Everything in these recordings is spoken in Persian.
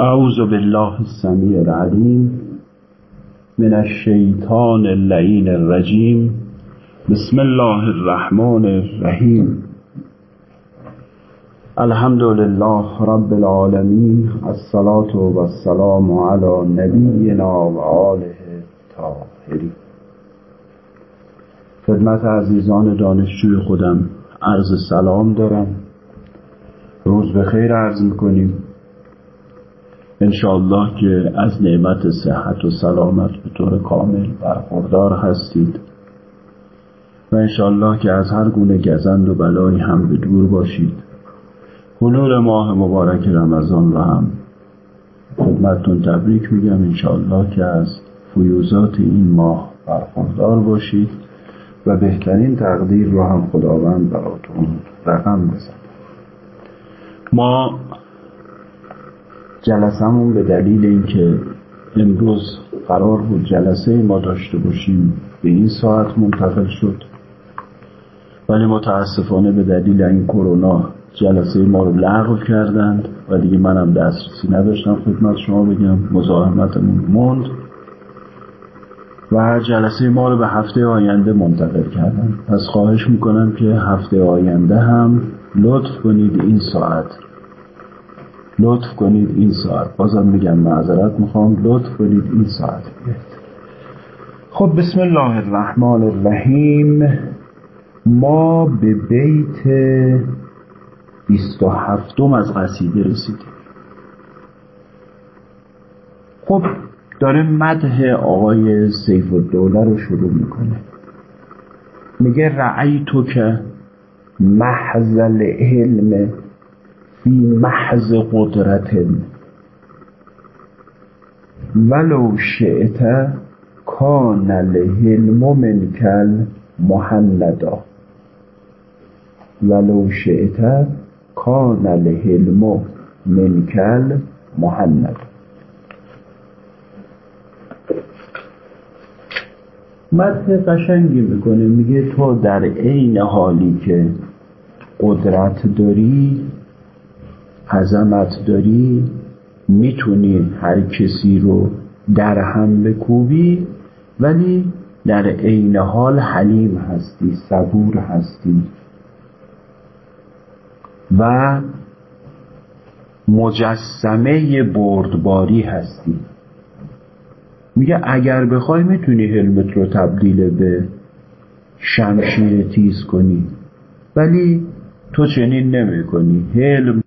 اعوذ بالله السمیع العلیم من الشیطان اللعین الرجیم بسم الله الرحمن الرحیم الحمد لله رب العالمین الصلاة والسلام علی نبینا و آله الطاهرین. خدمت عزیزان دانشجوی خودم عرض سلام دارم. روز به خیر عرض می‌کنیم. انشاءالله که از نعمت صحت و سلامت به طور کامل برخوردار هستید و انشاءالله که از هر گونه گزند و بلایی هم به دور باشید. حلول ماه مبارک رمضان رو هم خدمتتون تبریک میگم. انشاءالله که از فیوزات این ماه برخوردار باشید و بهترین تقدیر رو هم خداوند براتون رقم بزن ما جلسمون به دلیل اینکه امروز قرار بود جلسه ما داشته باشیم به این ساعت منتقل شد. ولی متاسفانه به دلیل این کرونا جلسه ما رو لغو کردند و دیگه منم دسترسی نداشتم خدمت شما بگم مزاحمتمون موند و جلسه ما رو به هفته آینده منتقل کردم پس خواهش می‌کنم که هفته آینده هم لطف کنید این ساعت لطف کنید این ساعت. بازم میگم معذرت می‌خوام. لطف کنید این ساعت. خب بسم الله الرحمن الرحیم. ما به بیت 27 از قصیده رسیدیم. خب داره مده آقای سیف الدوله رو شروع می‌کنه. میگه رعی تو که محزل علم فی محض قدرت. ولو شئت کان الحلم منکل محندا ولو شئت کان الحلم منکل محندا متن قشنگی می‌کنه میگه تو در عین حالی که قدرت داری عظمت داری می‌تونی هر کسی رو در هم بکوبی ولی در عین حال حلیم هستی صبور هستی. و مجسمه بردباری هستی. میگه اگر بخوای می‌تونی حلمت رو تبدیل به شمشیر تیز کنی ولی تو چنین نمی کنی حلم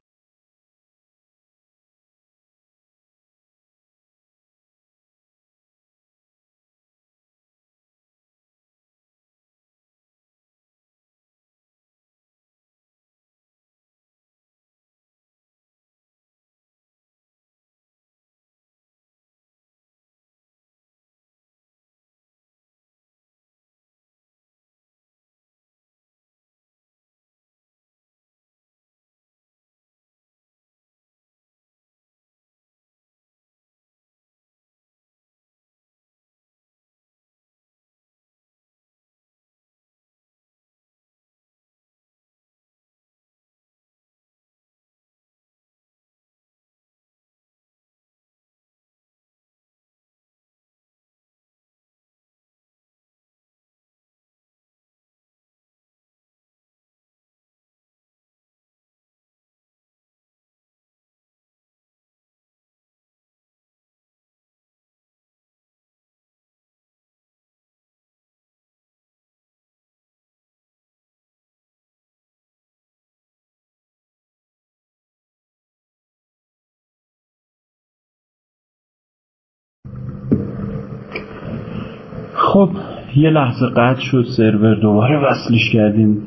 خب یه لحظه قطع شد سرور دوباره وصلش کردیم.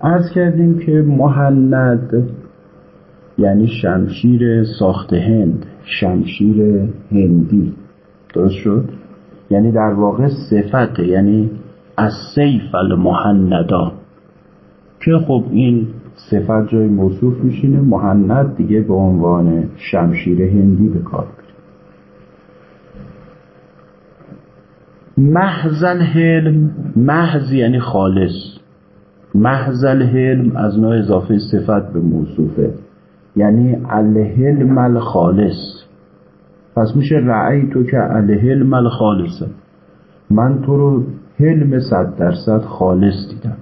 از کردیم که محند یعنی شمشیر ساخت هند شمشیر هندی. درست شد؟ یعنی در واقع صفت یعنی از سیف المحندا. که خب این صفت جای موصوف میشینه محند دیگه به عنوان شمشیر هندی به کار. محزل حلم محض یعنی خالص. محزل حلم از نوع اضافه صفت به موصوفه. یعنی الهلم الخالص. پس میشه رعی تو که الهلم الخالصه. من تو رو حلم صد درصد خالص دیدم.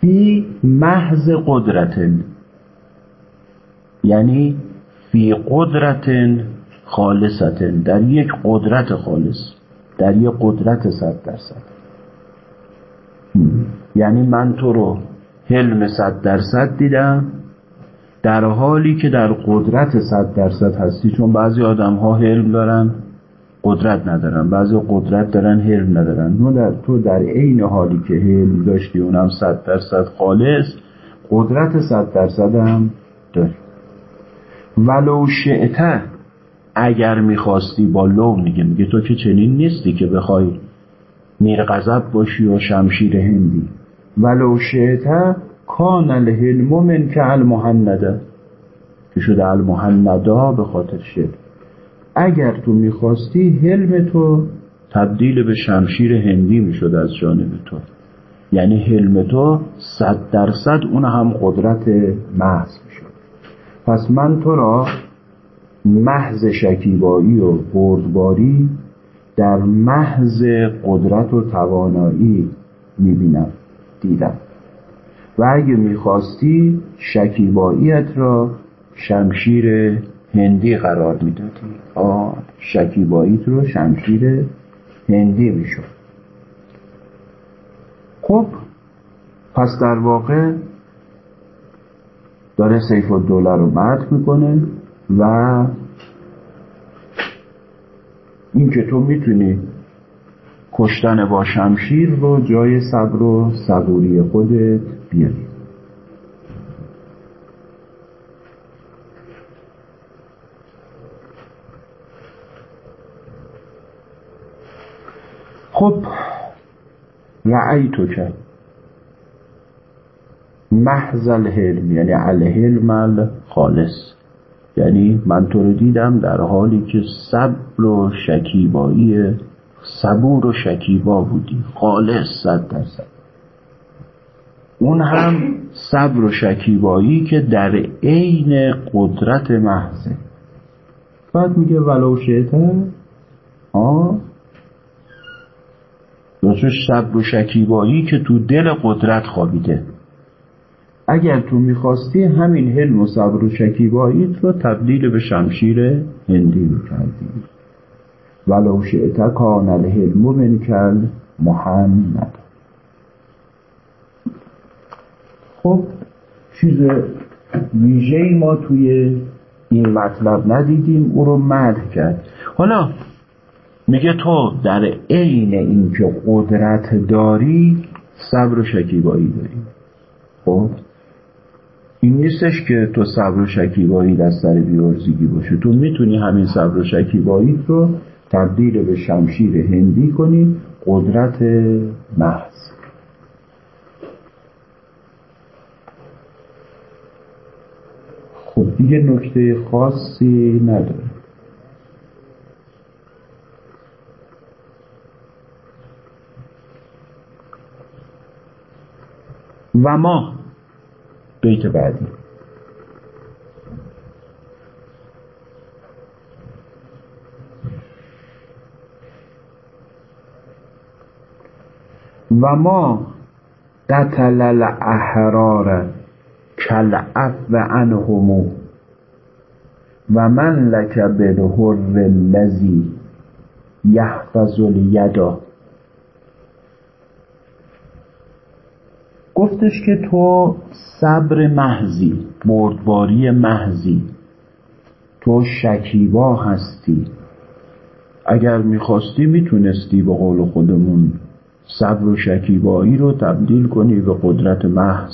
فی محض قدرت یعنی فی قدرت خالصت در یک قدرت خالص. در یک قدرت صد درصد. یعنی من تو رو حلم صد درصد دیدم در حالی که در قدرت صد درصد هستی چون بعضی آدم ها حلم دارن قدرت ندارن. بعضی قدرت دارن حلم ندارن. تو در, تو در عین حالی که حلم داشتی اونم صد درصد خالص قدرت صد درصد هم داری. ولو شعته اگر می‌خواستی با لو میگه میگه تو که چنین نیستی که بخوای میر غضب باشی و شمشیر هندی. ولو شعته کان الهلم من که المهنده که شده المهندا به خاطر شعر. اگر تو می‌خواستی حلم تو تبدیل به شمشیر هندی می‌شد از جانب تو. یعنی حلم تو صد درصد اون هم قدرت محض می‌شد. پس من تو را محض شکیبایی و بردباری در محض قدرت و توانایی می‌بینم دیدم. و اگه می‌خواستی شکیباییت را شمشیر هندی قرار می‌دادی. آه شکیباییت رو شمشیر هندی می‌شد. خب پس در واقع داره سیف الدوله رو مرد می‌کنه. و اینکه تو می‌تونی کشتن با شمشیر رو جای صبر و صبوری خودت بیاری. خب رعی تو کرد محض الحلم یعنی الحلم خالص یعنی من تو رو دیدم در حالی که صبر و شکیبایی صبور و شکیبا بودی. خالص صد درصد. اون هم صبر و شکیبایی که در عین قدرت محضه بعد میگه ولو شیطه آه. راستش صبر و شکیبایی که تو دل قدرت خوابیده. اگر تو می‌خواستی همین حلم و صبر و شکیبایی رو تبدیل به شمشیر هندی می‌کردی. ولو شئت کان الحلم منکل محمد. خب چیز ویژه ما توی این مطلب ندیدیم او رو مدح کرد. حالا میگه تو در عین اینکه قدرت داری صبر و شکیبایی داری. خب؟ این نیستش که تو صبر و شکیبایی از سر بیارزگی باشه. تو می‌تونی همین صبر و شکیبایی رو تبدیل به شمشیر هندی کنی قدرت محض. خب دیگه نکته خاصی نداره. و ما بیت بعدی. و ما قتل الاحرار کلعف عنهم و من لک بالحر الذی یحفظ الیدا گفتش که تو صبر محضی بردباری محضی. تو شکیبا هستی. اگر می‌خواستی می‌تونستی به قول خودمون صبر و شکیبایی رو تبدیل کنی به قدرت محض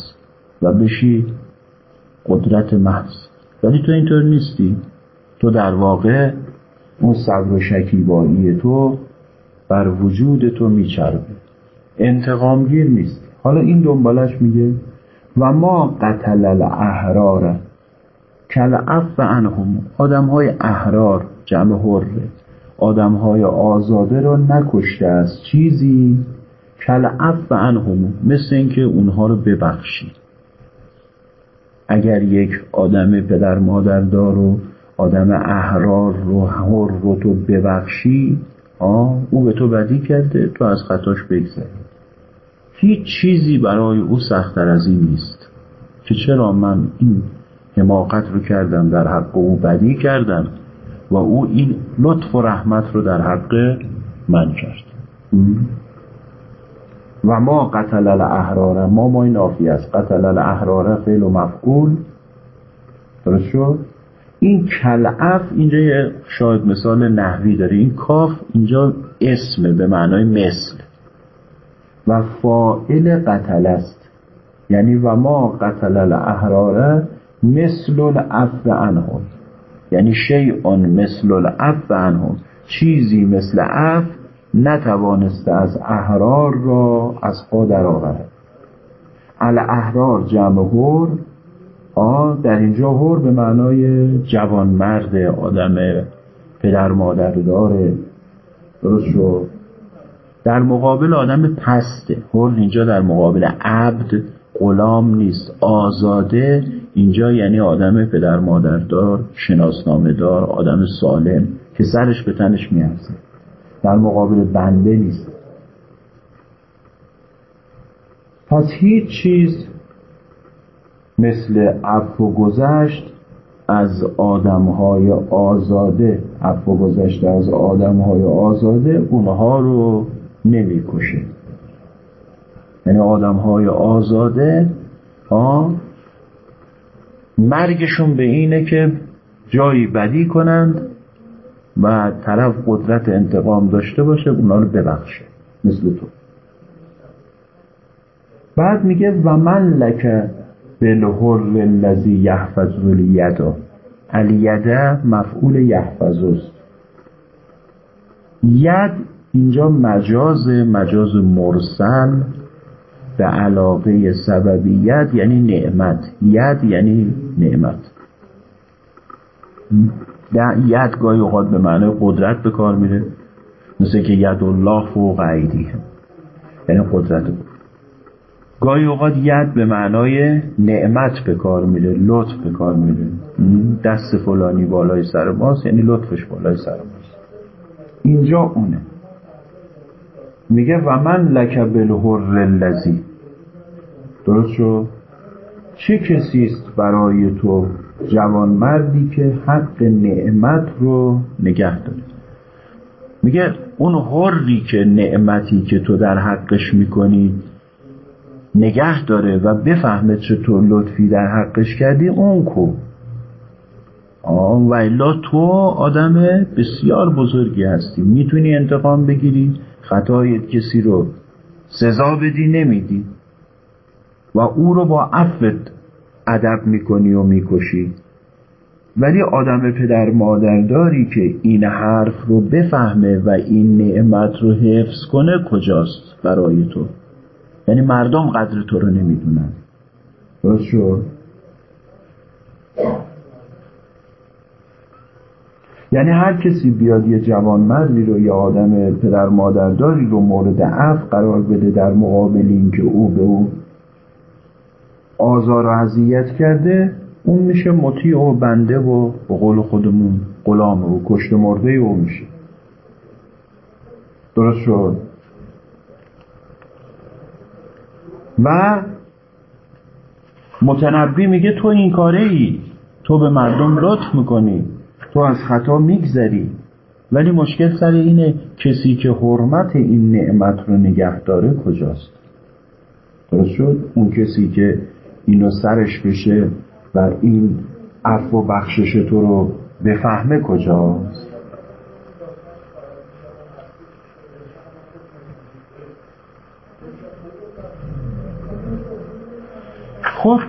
و بشی قدرت محض. ولی تو اینطور نیستی. تو در واقع اون صبر و شکیبایی تو بر وجود تو میچربه. انتقامگیر نیست حالا این دنبالش میگه و ما قتل الاحرار کل اف عنهم. آدم های احرار جمع حره. آدم های آزاده را نکشته است چیزی. کل اف عنهم. مثل اینکه اونها رو ببخشی اگر یک آدم پدر مادردار و آدم احرار رو هر رو تو ببخشی آه او به تو بدی کرده تو از خطاش بگذری. هیچ چیزی برای او سختتر از این نیست که چرا من این حماقت رو کردم در حق او بدی کردم و او این لطف و رحمت رو در حق من کرد. و ما قتل الاحرار ما ما این آفی است. قتل الاحرار فعل و مفعول. درست شد؟ این کلعف اینجا یه شاید مثال نحوی داره. این کاف اینجا اسمه به معنای مثل. و فائل قتل است. یعنی و ما قتل الاحرار مثل العفو عنهم. یعنی شیء مثل العفو عنهم. چیزی مثل عفو نتوانسته از احرار را از پا در آورد الاحرار جمع هور در اینجا هور به معنای جوان مرد آدم پدر مادر داره. درست شد؟ در مقابل آدم پسته. هر اینجا در مقابل عبد غلام نیست. آزاده اینجا یعنی آدم پدر مادردار شناسنامه دار آدم سالم که سرش به تنش میارزه. در مقابل بنده نیست. پس هیچ چیز مثل عفو گذشت از آدمهای آزاده عفو گذشته از آدمهای آزاده اونها رو نمی‌کشه. یعنی آدمهای آزاده ها مرگشون به اینه که جایی بدی کنند و طرف قدرت انتقام داشته باشه اونا رو ببخشه مثل تو. بعد میگه و من لکه بالحر الذی یحفظ الیدا الیده مفعول یحفظ است. ید اینجا مجاز مجاز مرسل به علاقه سببیت یعنی نعمت. ید یعنی نعمت. ید گاهی اوقات به معنی قدرت به کار میره. مثل که ید الله فوق عیدیه یعنی قدرت. گاهی اوقات ید به معنای نعمت به کار میره لطف به کار میره. دست فلانی بالای سر ماست یعنی لطفش بالای سر ماست. اینجا اونه. میگه و من لک بالحر الذی. درست شد چه کسی است برای تو جوان مردی که حق نعمت رو نگه داره میگه اون حری که نعمتی که تو در حقش می‌کنی نگه داره و بفهمه چطور لطفی در حقش کردی اون کو؟ و الا تو آدم بسیار بزرگی هستی. می‌تونی انتقام بگیری؟ خطای کسی رو سزا بدی نمیدی. و او رو با عفت ادب می‌کنی و می‌کشی. ولی آدم پدر مادرداری که این حرف رو بفهمه و این نعمت رو حفظ کنه کجاست برای تو؟ یعنی مردم قدر تو رو نمی‌دونن. درست شد؟ یعنی هر کسی بیاد یه جوان مردی رو یا آدم پدر مادرداری رو مورد عفو قرار بده در مقابل اینکه او به او آزار و اذیت کرده اون میشه مطیع و بنده و به قول خودمون غلام و کشت مرده او میشه. درست شد؟ و متنبی میگه تو این کاره ای تو به مردم لطف می‌کنی. تو از خطا میگذری. ولی مشکل سر اینه کسی که حرمت این نعمت رو نگه داره کجاست؟ درست شد؟ اون کسی که اینو سرش بشه و این عفو و بخشش تو رو بفهمه کجاست؟ خب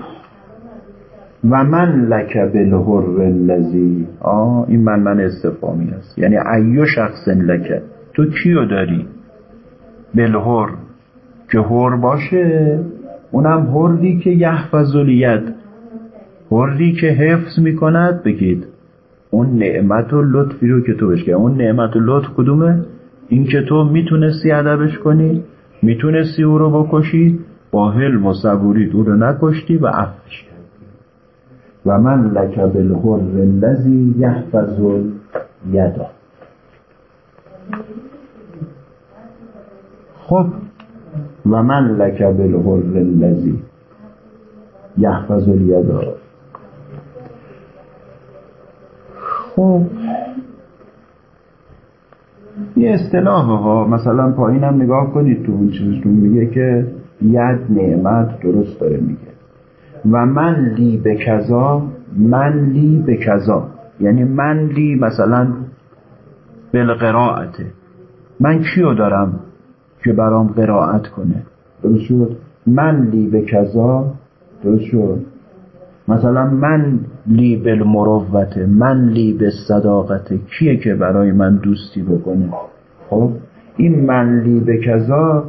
و من لک بالحر الذی؟ آه این من من استفامی است. یعنی ایو شخص لک. تو کیو داری؟ بالحر. که حر باشه. اونم حردی که یحفظ الید حردی که حفظ می‌کند بگید. اون نعمت و لطفی رو که تو بشکه اون نعمت و لطف کدومه؟ این که تو می‌تونستی ادبش کنی می‌تونستی او رو بکشی با حلم و صبوری او رو نکشتی و عفش. و من لک بالحر الذی یحفظ یدا خب و من لک بالحر الذی یحفظ الیدا خب یه اصطلاح ها مثلا پایینم نگاه کنید تو اون چیزتون میگه که ید نعمت درست داره میگه. و من لی به کذا من لی به کذا. یعنی من لی مثلا بالقراعته من کیو دارم که برام قرائت کنه؟ درست شد؟ من لی به کذا درست شد. مثلا من لی بالمروته من لی به صداقت کیه که برای من دوستی بکنه؟ خب این من لی به کذا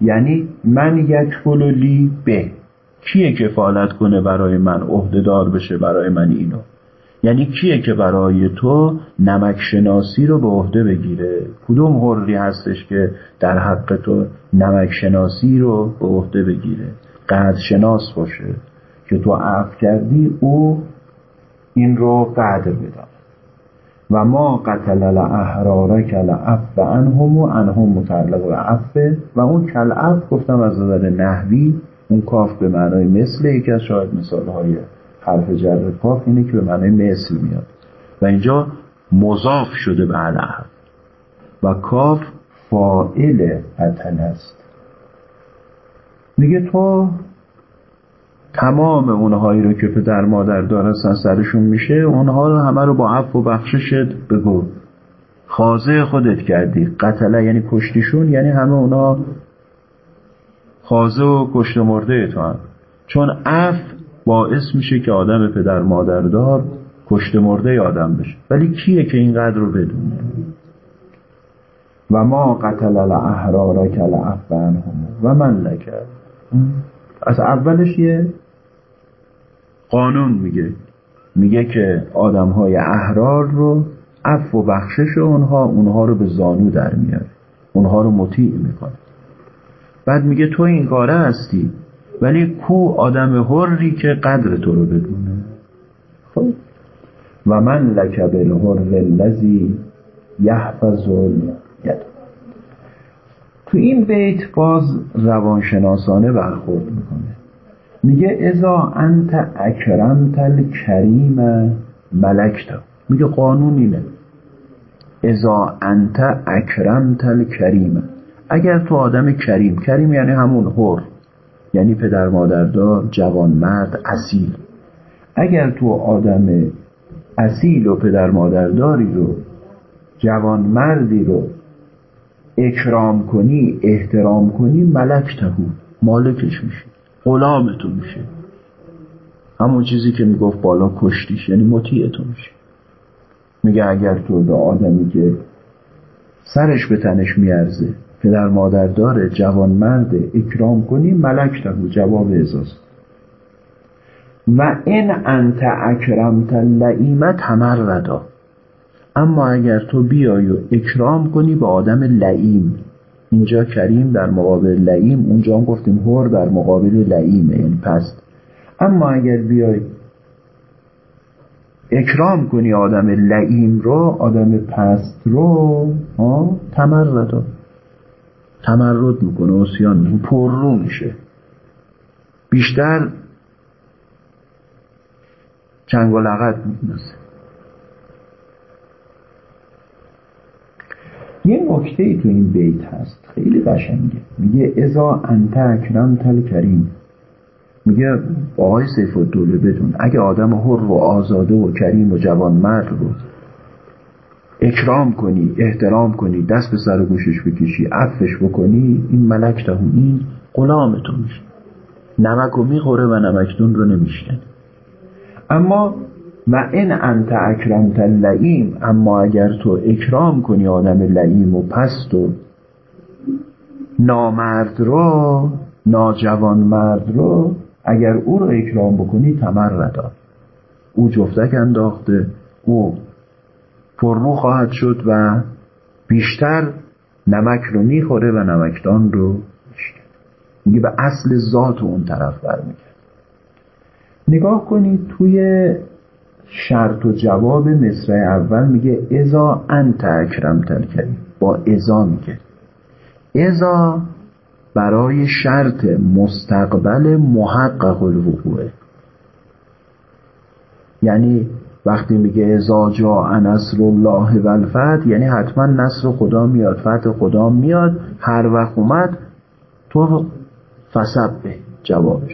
یعنی من یک لی به. کیه کفالت کنه برای من؟ عهدهدار بشه برای من اینو. یعنی کیه که برای تو نمک شناسی رو به عهده بگیره؟ کدوم حری هستش که در حق تو نمک شناسی رو به عهده بگیره؟ قدر شناس باشه که تو عفو کردی او این رو قدر بدان و ما قتل الاحرار کل عفو انهم و انهم متعلق به عفو و اون کل عفو گفتم از نظر نحوی اون کاف به معنای مثل یکی از شاید مثال های حرف جر کاف اینه که به معنای مثل میاد. و اینجا مضاف شده به العهد و کاف فائل قتل است. میگه تو تمام اونهایی رو که پدر مادر دارستن سرشون میشه اونها رو همه رو با عفو و بخششت بگو. خازه خودت کردی. قتله یعنی کشتیشون یعنی همه اونا خازه و کشت مرده تو هم. چون عف باعث میشه که آدم پدر مادر دار کشت مرده آدم بشه. ولی کیه که اینقدر رو بدونه؟ و ما قتل الاحرار کل هم و من لکر از اولش یه قانون میگه. میگه که آدم های احرار رو عفو و بخشش اونها اونها رو به زانو در میاره. اونها رو مطیع می‌کنه. بعد میگه تو این کاره هستی ولی کو آدم حری که قدر تو رو بدونه؟ خب. و من لک بالحر الذی یحفظ ید تو این بیت باز روانشناسانه برخورد می‌کنه. میگه ازا انت اکرمت الکریم ملکتا. میگه قانون اینه ازا انت اکرمت الکریم. اگر تو آدم کریم کریم یعنی همون هر یعنی پدر مادردار جوان مرد اصیل. اگر تو آدم اصیل و پدر مادرداری رو جوان مردی رو اکرام کنی احترام کنی ملک تهو مالکش میشی غلام تو میشه. همون چیزی که می‌گفت بالا کشتیش یعنی مطیع تو میشه. میگه اگر تو به آدمی که سرش به تنش میارزه پدر مادر داره جوان مرد اکرام کنی ملک تهو جواب ازاست و این انت اکرمت لعیمه تمردا اما اگر تو بیای و اکرام کنی به آدم لعیم اینجا کریم در مقابل لعیم اونجا هم گفتیم هر در مقابل لعیمه یعنی پست. اما اگر بیای اکرام کنی آدم لعیم رو آدم پست رو تمرد تمرد می‌کنه اسیان می‌کنه پر رو میشه. بیشتر چنگ و لغت یه نکته ای تو این بیت هست خیلی قشنگه. میگه ازا انت اکرم تل کریم میگه آقای سیف دوله بدون اگه آدم حر و آزاده و کریم و جوان مرد رو اکرام کنی احترام کنی دست به سر و گوشش بکشی عفش بکنی این ملک دهون این غلام تو میشه. نمک رو می‌خوره و نمکدون رو نمیشکنی اما و این انت اکرمت لعیم اما اگر تو اکرام کنی آدم لعیم و پست و نامرد رو ناجوان مرد رو اگر او رو اکرام بکنی تمردا او جفتک انداخته او پررو خواهد شد و بیشتر نمک رو می‌خوره و نمکدان رو میگه به اصل ذات اون طرف برمیگرد نگاه کنید توی شرط و جواب مصرع اول میگه ازا انت اکرم کریم با ازا میگه. ازا برای شرط مستقبل محقق الوقوعه یعنی وقتی میگه ازا جا نصر الله و الفتح یعنی حتما نصر خدا میاد فتح خدا میاد هر وقت اومد تو فسبه جوابش.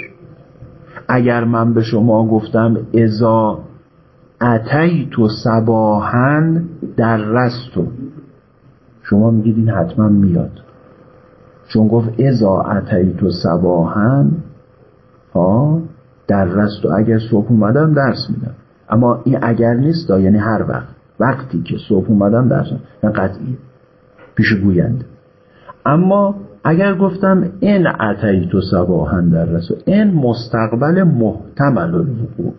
اگر من به شما گفتم ازا تو سباهن در رستو شما میگید این حتما میاد. چون گفت ازا تو سباهن ها در رستو اگر صبح اومدم درس میدم. اما این اگر نیست یعنی هر وقت. وقتی که صبح اومدم درس میدم قطعی پیش گویند اما اگر گفتم این اتی تو سباهن در رستو این مستقبل محتمل الوقوع.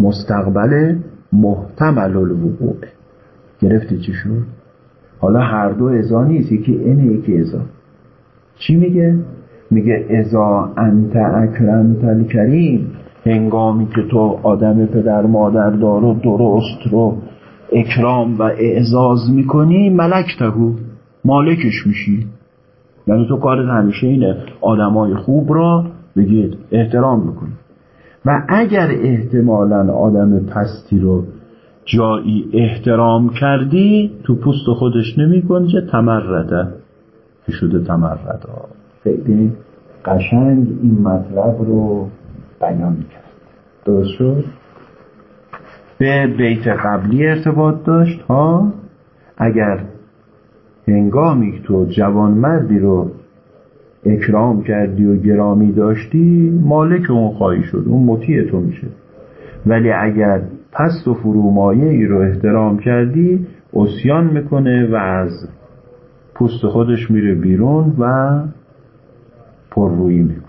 مستقبل محتمل الوقوع. گرفتی چی شد؟ حالا هر دو ازا نیست یکی این یکی ازا. چی میگه؟ میگه ازا انت اکرمت الکریم. هنگامی که تو آدم پدر مادر دار و درست رو اکرام و اعزاز می‌کنی ملک تهو مالکش میشی. یعنی تو کارت همیشه اینه آدمای خوب را بگید احترام می‌کنی و اگر احتمالا آدم پستی رو جایی احترام کردی تو پوست خودش نمی گنجه تمرده که شده تمرده خیلی قشنگ این مطلب رو بیان کرد درست شد؟ به بیت قبلی ارتباط داشت؟ ها؟ اگر هنگامی تو جوانمردی رو اکرام کردی و گرامی داشتی مالک اون خواهی شد اون مطیع تو میشه. ولی اگر پست و فرومایه ای رو احترام کردی اسیان می‌کنه و از پوست خودش میره بیرون و پررویی می‌کنه.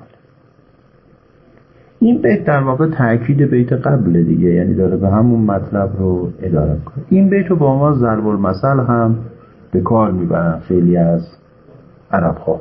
این بیت در واقع تاکید بیت قبل دیگه یعنی داره به همون مطلب رو اداره کنه این بیت رو با ما ضرب المثل هم به کار می‌برن خیلی از عرب ها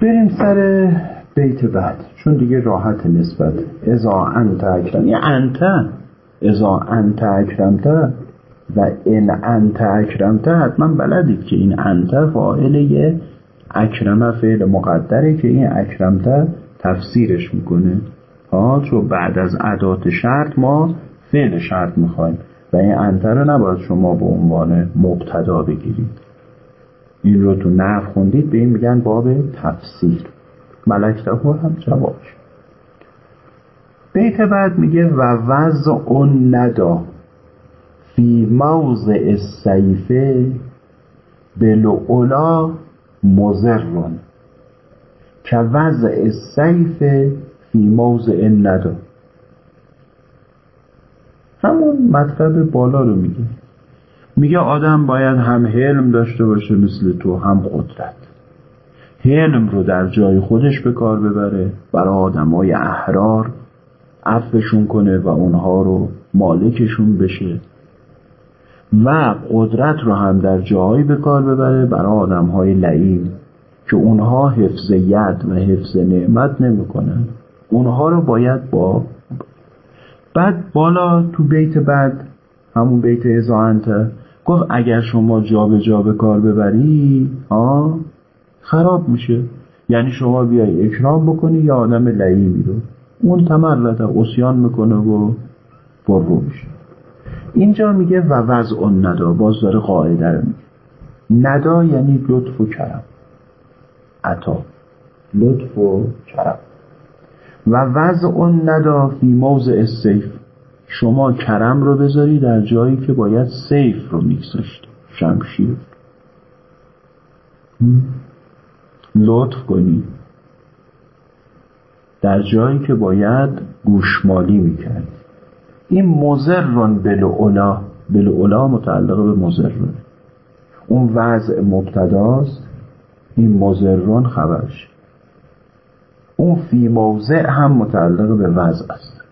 بریم سر بیت بعد. چون دیگه راحت نسبت. ازا انت اکرم. یه انت. ازا انت اکرمت و این انت اکرمت حتما بلدید که این انت فاعل یه اکرمه فعل مقدره که این اکرمت تفسیرش می‌کنه. ها چون بعد از عدات شرط ما فعل شرط می‌خوایم. و این انت رو نباید شما به عنوان مبتدا بگیرید. این رو تو نف خوندید به این میگن باب تفسیر. ملک هم جوابش بیت بعد میگه و وضع ندا فی موضع سیفه بلعلا مزرون که وضع سیفه فی موضع ندا همون مطلب بالا رو میگه. میگه آدم باید هم حلم داشته باشه مثل تو هم قدرت. حلم رو در جای خودش به کار ببره برای آدمای احرار عفوشون کنه و اونها رو مالکشون بشه. و قدرت رو هم در جایی به کار ببره برای آدم های لعیم که اونها حفظ ید و حفظ نعمت نمی‌کنن. اونها رو باید با بعد بالا تو بیت بعد همون بیت ازانته گفت اگر شما جا به جا به کار ببری ها خراب میشه. یعنی شما بیای اکرام بکنی یا آدم لعیمی رو. اون تمرد اسیان می‌کنه و برو میشه. اینجا میگه و وضع اون ندا. باز داره قاعده رو میگه. ندا یعنی لطف و کرم. عطا. لطف و کرم. و وضع اون ندا فی موضع سیف شما کرم رو بذاری در جایی که باید سیف رو میگذاشتی شمشیر. لطف کنی. در جایی که باید گوشمالی می‌کرد این مزرون بلعلا بلعلا متعلق به مزرون اون وضع مبتداست این مزرون خبرش. اون فی موضع هم متعلق به وضع است.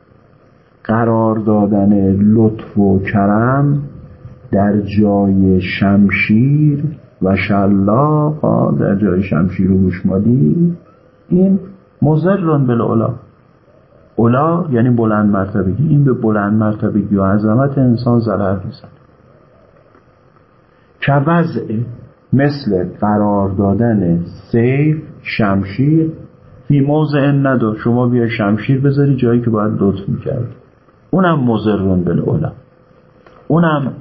قرار دادن لطف و کرم در جای شمشیر و شلاق در جای شمشیر و گوشمالی این مزرون بالعلا اولا. یعنی بلند مرتبگی این به بلند مرتبگی و عظمت انسان ضرر می‌زنه که وضع مثل قرار دادن سیف شمشیر. فی موضع ندار شما بیا شمشیر بذاری جایی که باید لطف می‌کرد. اونم مزرون بالعلا اونم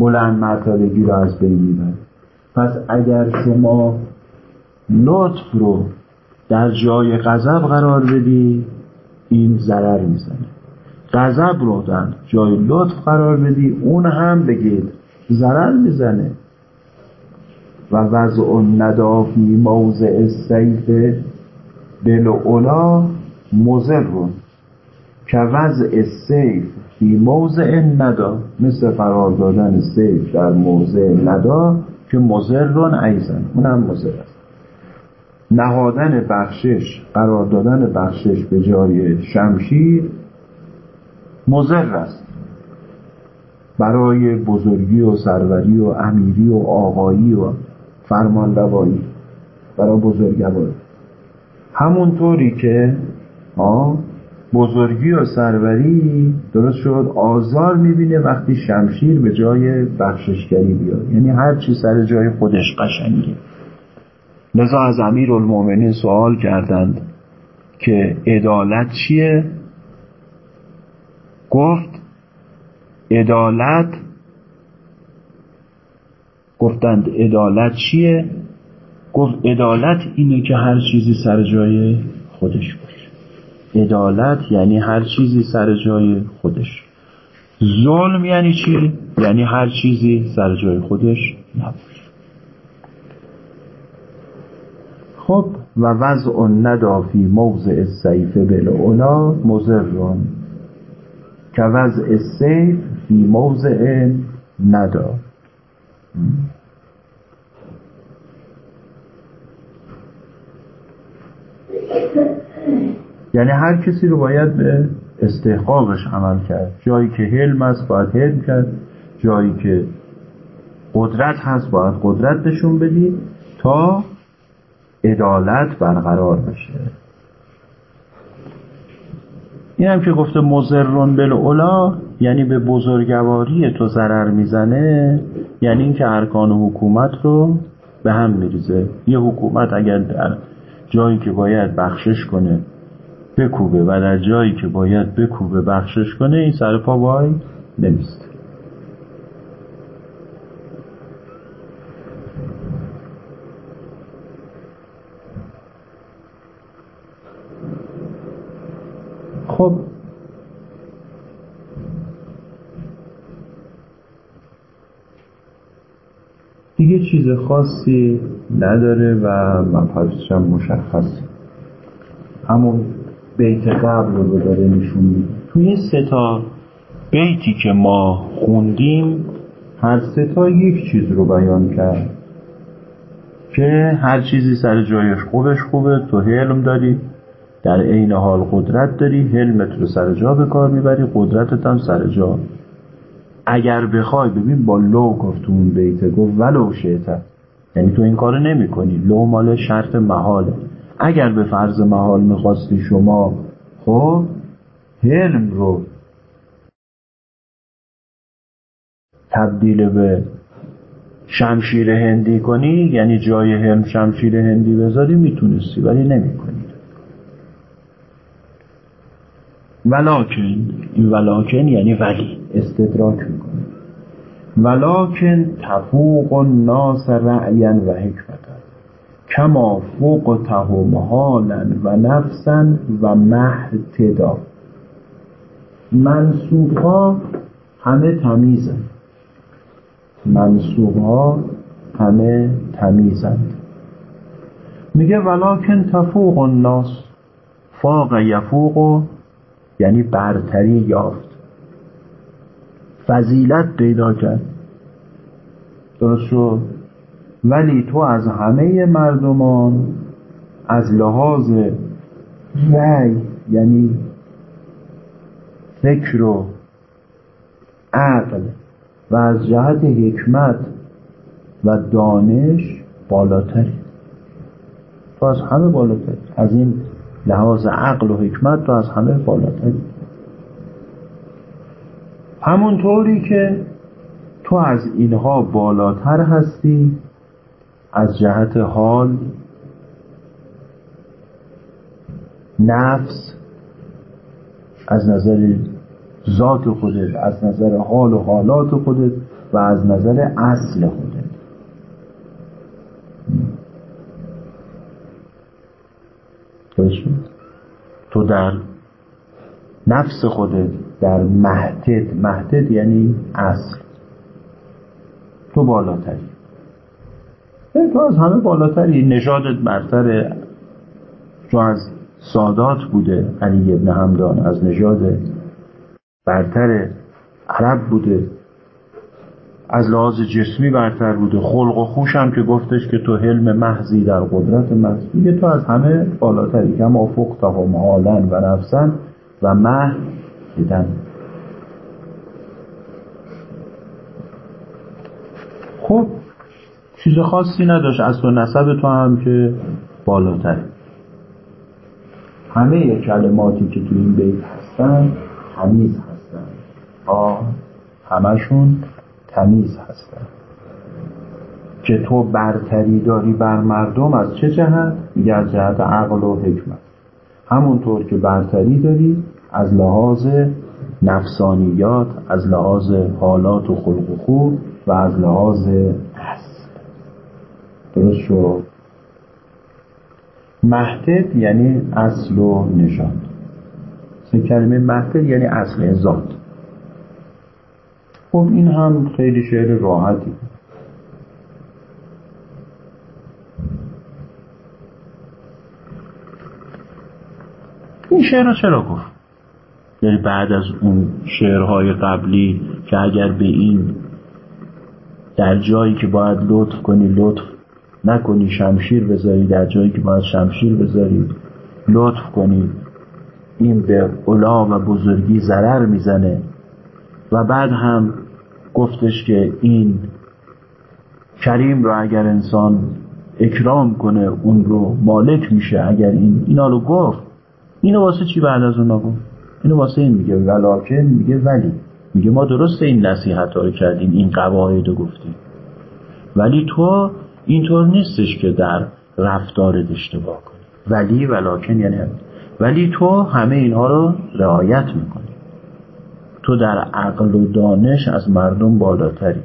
بلند مرتبگی رو از بین می‌بره پس اگر شما لطف رو در جای غضب قرار بدی این ضرر می‌زنه. غضب رو در جای لطف قرار بدی اون هم بگید ضرر می‌زنه. ووضع الندى في موضع السيف بالعلا مضر كوضع السيف في موضع الندى مثل قرار دادن سیف در موضع ندا که مضرٌ أيضا اونم مضر است. نهادن بخشش قرار دادن بخشش به جای شمشیر مزر است. برای بزرگی و سروری و امیری و آقایی و فرمانروایی برای بزرگواری. همونطوری که بزرگی و سروری درست شد آزار می‌بینه وقتی شمشیر به جای بخششگری بیاد یعنی هر چی سر جای خودش قشنگه لذا از امیر سوال کردند که عدالت چیه؟ گفت عدالت گفتند عدالت چیه؟ گفت عدالت اینه که هر چیزی سر جای خودش عدالت یعنی هر چیزی سر جای خودش. ظلم یعنی چی؟ یعنی هر چیزی سر جای خودش نباشه. خب و وضع ندا فی موضع سیف بالعلا مزرون که وضع سیف فی موضع ندا. یعنی هر کسی رو باید به استحقاقش عمل کرد. جایی که حلم است باید حلم کرد جایی که قدرت هست باید قدرت نشون بدی تا عدالت برقرار بشه. این هم که گفته مزرون بالعلا یعنی به بزرگواری تو ضرر می‌زنه یعنی اینکه ارکان حکومت رو به هم میریزه. یه حکومت اگر در جایی که باید بخشش کنه بکوبه و در جایی که باید بکوبه بخشش کنه این سر پا وای نمیسته خب دیگه چیز خاصی نداره و مبحثش هم مشخص. همون بیت قبل رو داره نشون میده. توی این سه تا بیتی که ما خوندیم هر سه تا یک چیز رو بیان کرد. که هر چیزی سر جایش خوبش خوبه تو حلم داری در عین حال قدرت داری حلمت رو سر جا به کار می‌بری قدرتت هم سر جا. اگر بخوای ببین با لو گفت اون بیته گفت ولو شیطه یعنی تو این کارو نمی کنی لو مال شرط محاله. اگر به فرض محال می‌خواستی شما خب حلم رو تبدیل به شمشیر هندی کنی یعنی جای حلم شمشیر هندی بذاری می‌تونستی ولی نمی‌کنی. ولکن این ولکن یعنی ولی استدراک می‌کنه ولکن تفوق الناس رعیا و حکمتا. کما فوق ته محالا و نفسا و محتدا منصوب ها همه تمیزند منصوب ها همه تمیزند میگه ولکن تفوق الناس. فاق یفوق یعنی برتری یافت. فضیلت پیدا کرد. درست شد؟ ولی تو از همه مردمان از لحاظ رأی یعنی فکر و عقل و از جهت حکمت و دانش بالاتری. تو از همه بالاتری. از این لحاظ عقل و حکمت تو از همه بالاتری. همونطوری که تو از اینها بالاتر هستی از جهت حال نفس از نظر ذات خودت از نظر حال و حالات خودت و از نظر اصل خودت. تو در نفس خودت در مهدد مهدد یعنی اصل. تو بالاتری. تو از همه بالاتری. نژادت برتر تو از سادات بوده علی ابن همدان از نژاد برتر عرب بوده. از لحاظ جسمی برتر بوده. خلق و خوش هم که گفتش که تو حلم محضی در قدرت محض. میگه تو از همه بالاتری. کم افق تهم حالن و نفسن و مه دیدن. خب چیز خاصی نداشت. از تو نسب تو هم که بالاتر. همه کلماتی که تو این بیت هستن تمیز هستن. آه همشون تمیز هستن. که تو برتری داری بر مردم از چه جهت؟ میگه از جهت عقل و حکمت. همونطور که برتری داری از لحاظ نفسانیات از لحاظ حالات و خلق و خوب و از لحاظ درست شد. مهدد یعنی اصل و نژاد. کلمه مهدد یعنی اصل ذات. خب این هم خیلی شعر راحتی. این شعر رو چرا گفت؟ یعنی بعد از اون شعرهای قبلی که اگر به این در جایی که باید لطف کنی لطف نکنی شمشیر بذاری در جایی که باید شمشیر بذاری. لطف کنی. این به علا و بزرگی ضرر می‌زنه. و بعد هم گفتش که این کریم رو اگر انسان اکرام کنه اون رو مالک میشه اگر این اینا رو گفت. اینو واسه چی بعد از اونا گفت؟ اینو واسه این میگه ولاکن میگه ولی میگه ما درست این نصیحت رو کردیم این قواعد رو گفتیم. ولی تو اینطور نیستش که در رفتار اشتباه کنی. ولی ولاکن یعنی. ولی تو همه اینها رو رعایت می‌کنی. تو در عقل و دانش از مردم بالاتری.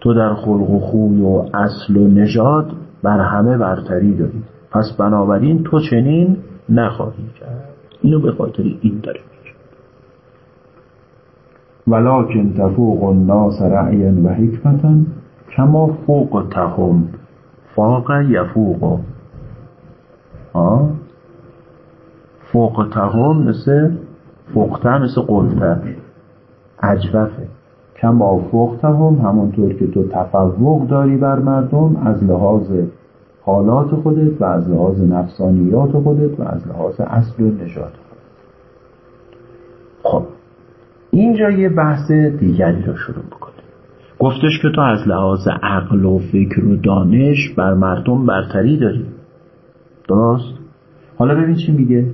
تو در خلق و خوی و اصل و نژاد بر همه برتری داری. پس بنابراین تو چنین نخواهی کرد. اینو به خاطر این داره ولکن تفوق الناس رعیا و حکمتا کما فوق تهم فاق یفوق. فوق تهم مثل فوقته مثل قلته عجوفه کما فوقته هم همونطور که تو تفوق داری بر مردم از لحاظ حالات خودت و از لحاظ نفسانیات خودت و از لحاظ اصل و خودت خب اینجا یه بحث دیگری رو شروع بکنه گفتش که تو از لحاظ عقل و فکر و دانش بر مردم برتری داری. درست؟ حالا ببین چی میگه.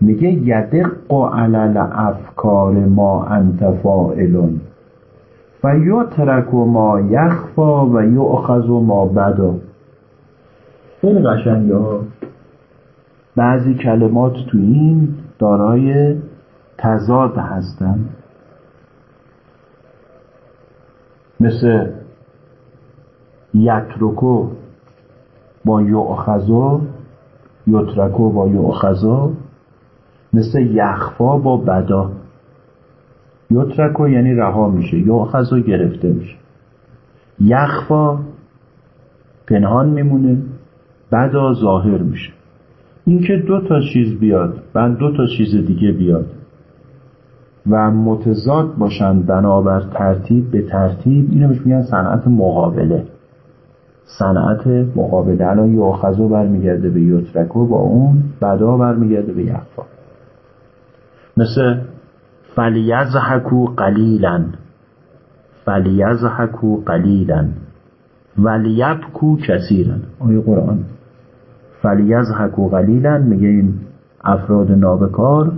میگه یدق علل افکار ما انت فائلون و یترک ما یخفا و یؤخذ ما بدا. خیلی قشنگه ها. بعضی کلمات تو این دارای تضاد هستن. مثل یترکو با یؤخذو یترکو با یؤخذو مثل یخفا با بدا. یترکو یعنی رها میشه یؤخذو گرفته میشه. یخفا پنهان میمونه بدا ظاهر میشه. اینکه دو تا چیز بیاد بعد دو تا چیز دیگه بیاد. و متضاد باشند بنابر ترتیب به ترتیب. اینو بهش میگن صنعت مقابله. صنعت مقابله. الان يأخذ برمیگرده به يترك با اون بدا برمیگرده به يخفى مثل فليضحكوا قليلا. فليضحكوا قليلا. وليبكوا كثيرا. آیه قرآن. فليضحكوا قليلا. میگه این افراد نابکار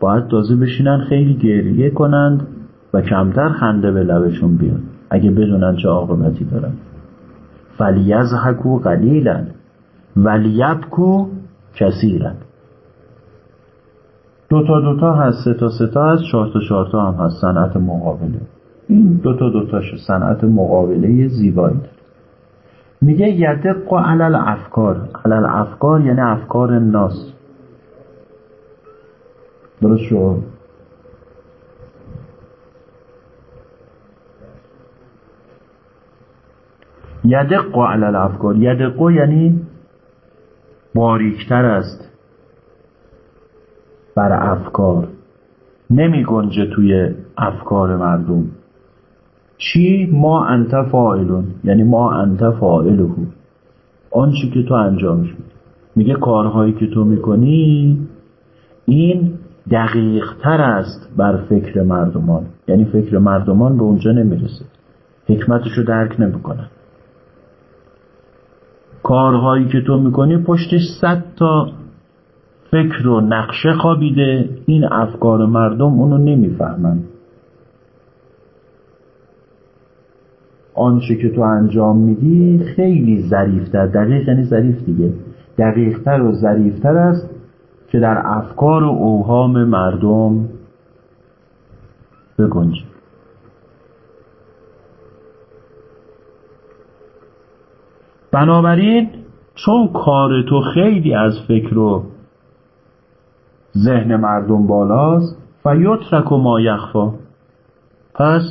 باید تازه بشینن خیلی گریه کنند و کمتر خنده به لبشون بیاد اگه بدونن چه عاقبتی دارن. فلیزحکو قلیلا ولیبکو کثیرا دوتا دوتا هست سه تا سه تا هست چهار تا چهار تا هم هست صنعت مقابله. این دوتا دوتاش صنعت مقابله زیبایی میگه یدق علل افکار علل افکار یعنی افکار ناس. درست شد یدق علل افکار یدق یعنی باریکتر است بر افکار. نمی گنجه توی افکار مردم. چی؟ ما انت فاعلون. یعنی ما انت فاعله آنچه که تو انجامش میدی. میگه کارهایی که تو می‌کنی این دقیق تر است بر فکر مردمان. یعنی فکر مردمان به اونجا نمی‌رسه. حکمتشو درک نمی‌کنن کارهایی که تو می‌کنی پشتش صد تا فکر و نقشه خوابیده. این افکار مردم اونو نمی‌فهمن. آنچه که تو انجام میدی خیلی ظریفتر. دقیق یعنی ظریف دیگه. دقیقتر و ظریفتر است که در افکار و اوهام مردم بگنجه بنابراین چون کار تو خیلی از فکر و ذهن مردم بالاست و یترک و ما یخفا. پس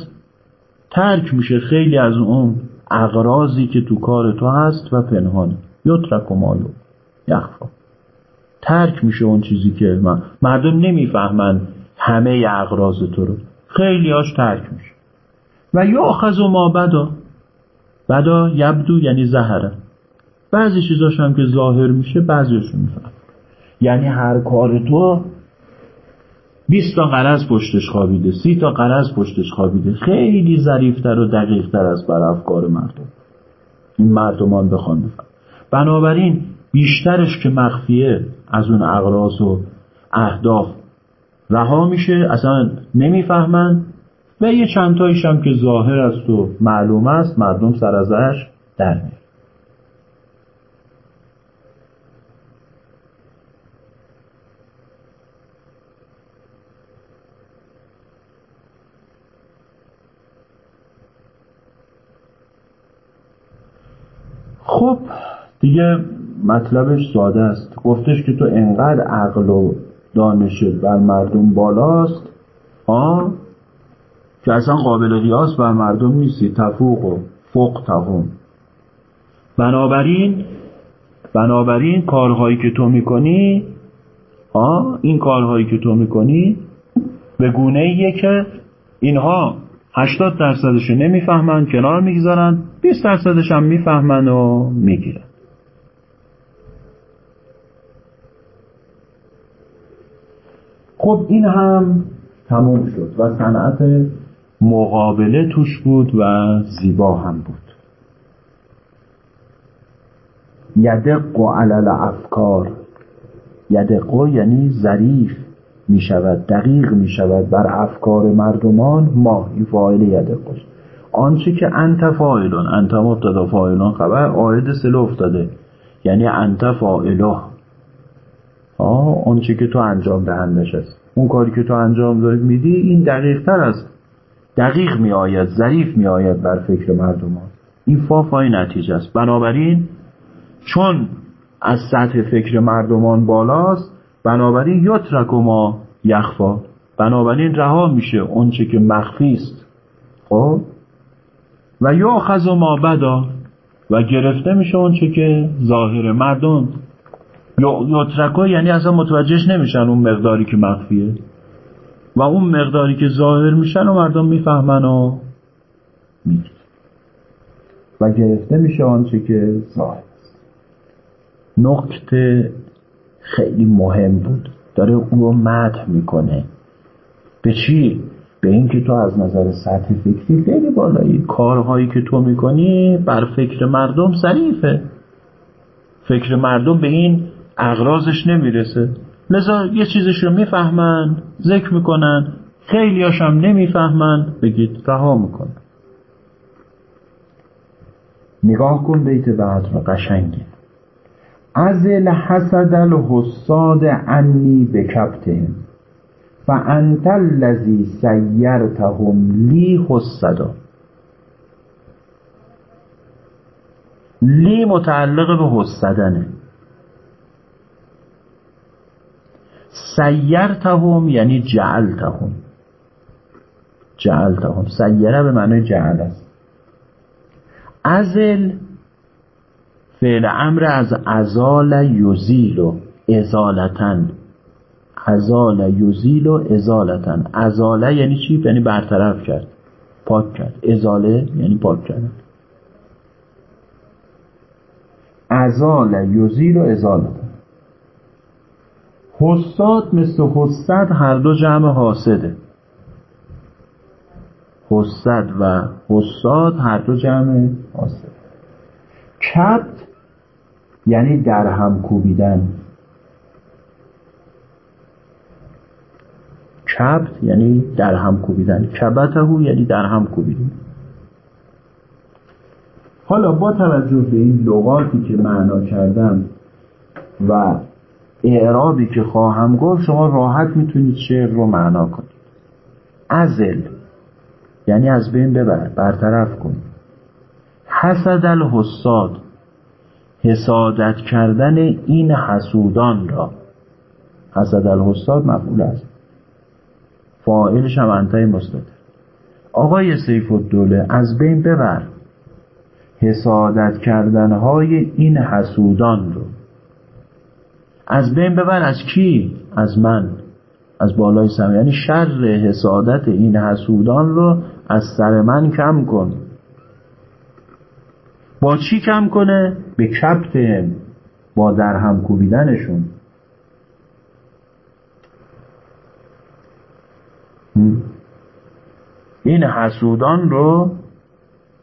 ترک میشه خیلی از اون اغرازی که تو کار تو هست و پنهان. یترک و ما یخفا. ترک میشه اون چیزی که مردم نمی‌فهمن همه اغراض تو رو. خیلی هاش ترک میشه. و یاخذ و ما بدا. بدا یبدو یعنی زهره بعضی چیزاش هم که ظاهر میشه بعضیشون میفهم یعنی هر کار تو 20 تا قرض پشتش خوابیده سی تا قرض پشتش خوابیده. خیلی ظریفتر و دقیقتر از بر افکار مردم. این مردمان بخوان بنابراین بیشترش که مخفیه از اون اغراض و اهداف. رها میشه اصلا نمی‌فهمن و یه چند هم که ظاهر است و معلوم است مردم سر ازش در میاد. خب دیگه مطلبش ساده است. گفتش که تو انقدر عقل و دانشت بر مردم بالاست ها؟ که اصلا قابل قیاس بر مردم نیستی تفوق و فوق تهم بنابراین بنابراین کارهایی که تو می‌کنی ها؟ این کارهایی که تو می‌کنی به گونه ایه که اینها 80 درصدش نمی‌فهمن کنار می‌گذارن 20 درصدش هم می‌فهمن و می‌گیرن. خب این هم تموم شد و صنعت مقابله توش بود و زیبا هم بود. یدق علل افکار یدق یعنی ظریف می شود دقیق می شود بر افکار مردمان ما این فاعل یدق. آنچه که انت فاعلون انت مبتدا فاعلون خبر آید سله افتاده. یعنی انت فاعله. آه آنچه که تو انجام دهندش است اون کاری که تو انجام داری میدی؟ این دقیق تر است دقیق می آید ظریف می آید بر فکر مردمان. این فافای نتیجه است. بنابراین چون از سطح فکر مردمان بالاست بنابراین یترک ما یخفا. بنابراین رها میشه اونچه که مخفی است. خب؟ و یا ما بدا و گرفته میشه اونچه که ظاهر مردم. یترکا یعنی اصلا متوجهش نمیشن اون مقداری که مخفیه. و اون مقداری که ظاهر میشن و مردم می‌فهمن و میگن و گرفته میشه آنچه که ظاهر است. نکته خیلی مهم بود. داره او رو مدح می‌کنه. به چی؟ به اینکه تو از نظر سطح فکری خیلی بالایی. کارهایی که تو می‌کنی بر فکر مردم ضعیفه. فکر مردم به این اغراضش نمی‌رسه. لذا یه چیزش رو می‌فهمن ذکر می‌کنن خیلی هاشم نمی‌فهمن. بگید رها می‌کنن. نگاه کن بیت بعد رو قشنگه از الحسد الحساد عنی بکبتهم فانت الذی سیرتهم لی حسدا لی متعلق به حسدنه. سیرتهم یعنی جعلتهم. جعلتهم. سیره به معنای جعل است. ازل فعل امر از ازال یزیل و ازالتن. ازال و ازالتن. ازاله یعنی چی؟ یعنی برطرف کرد. پاک کرد. ازاله یعنی پاک کردن. ازال یزیل و ازالتن. حساد مثل حسد هر دو جمع حاسده. حسد و حساد هر دو جمع حاسد کبت یعنی در هم کوبیدن. کبت یعنی در هم کوبیدن. کبته یعنی در هم کوبیدن. حالا با توجه به این لغاتی که معنا کردم و اعرابی که خواهم گفت شما راحت می‌تونید شعر رو معنا کنید. ازل یعنی از بین ببر برطرف کن حسد الحساد حسادت کردن این حسودان را. حسد الحساد مفعول است. فاعلش هم انتای مستتر آقای سیف الدوله از بین ببر. حسادت کردنهای این حسودان رو. از بین ببر از کی؟ از من. از بالای سم یعنی شر حسادت این حسودان رو از سر من کم کن. با چی کم کنه؟ به کبتهم با در هم؟ کوبیدنشون این حسودان رو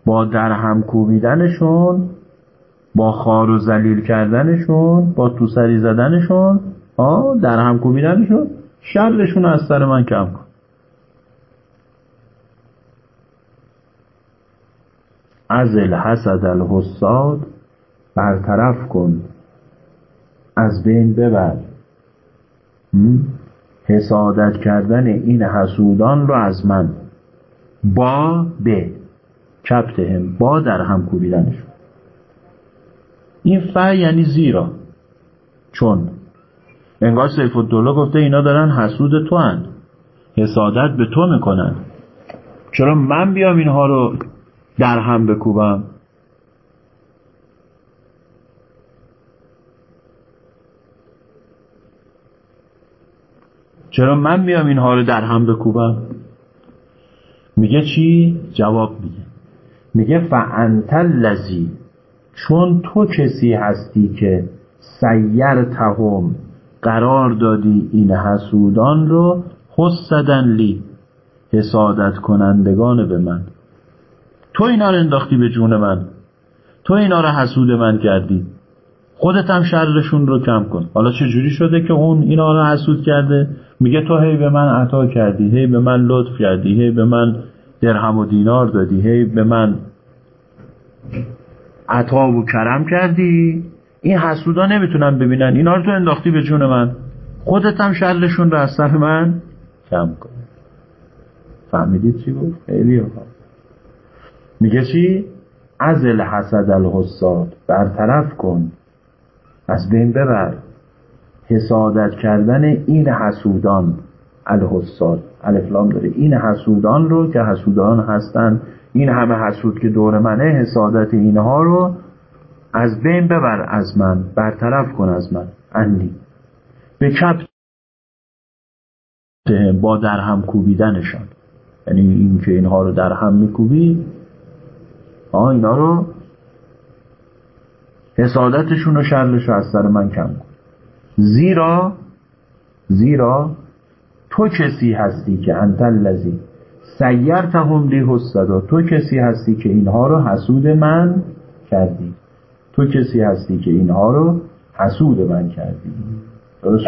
با در هم کوبیدنشون با خار و زلیل کردنشون با تو سری زدنشون در هم کوبیدنشون شرشون از سر من کم کن. از الحسد الحساد برطرف کن. از بین ببر. حسادت کردن این حسودان رو از من. با به. کبتهم با در هم کوبیدنشون. این ف یعنی زیرا. چون انگار سیف الدوله گفته اینا دارن حسود تو هن. حسادت به تو می‌کنن. چرا من بیام اینها رو در هم بکوبم؟ چرا من بیام اینها رو در هم بکوبم؟ میگه چی؟ جواب میگه میگه فانت لذی چون تو کسی هستی که سیر تهم قرار دادی این حسودان رو حسدن لی حسادت کنندگان به من. تو اینا رو انداختی به جون من. تو اینا رو حسود من کردی. خودت هم شرشون رو کم کن. حالا چه جوری شده که اون اینا رو حسود کرده؟ میگه تو هی به من عطا کردی هی به من لطف کردی هی به من درهم و دینار دادی هی به من عطا و کرم کردی؟ این حسودا نمی‌تونن ببینن. اینا رو تو انداختی به جون من. خودت هم شرشون رو از سر من کم کن. فهمیدید چی گفت؟ خیلی میگه چی؟ از الحسد الحساد برطرف کن. از بین ببر. حسادت کردن این حسودان الحساد الفلام داره. این حسودان رو که حسودان هستن این همه حسود که دور منه حسادت اینها رو از بین ببر از من برطرف کن از من انی به کپ با در هم کوبیدنشان. یعنی این که اینها رو در هم میکوبی آه اینا رو حسادتشون و شرش رو از سر من کم کن. زیرا زیرا تو کسی هستی که انت الذی سیرتهم لی حسدا تو کسی هستی که اینها رو حسود من کردی. تو کسی هستی که اینها رو حسود من کردی. درست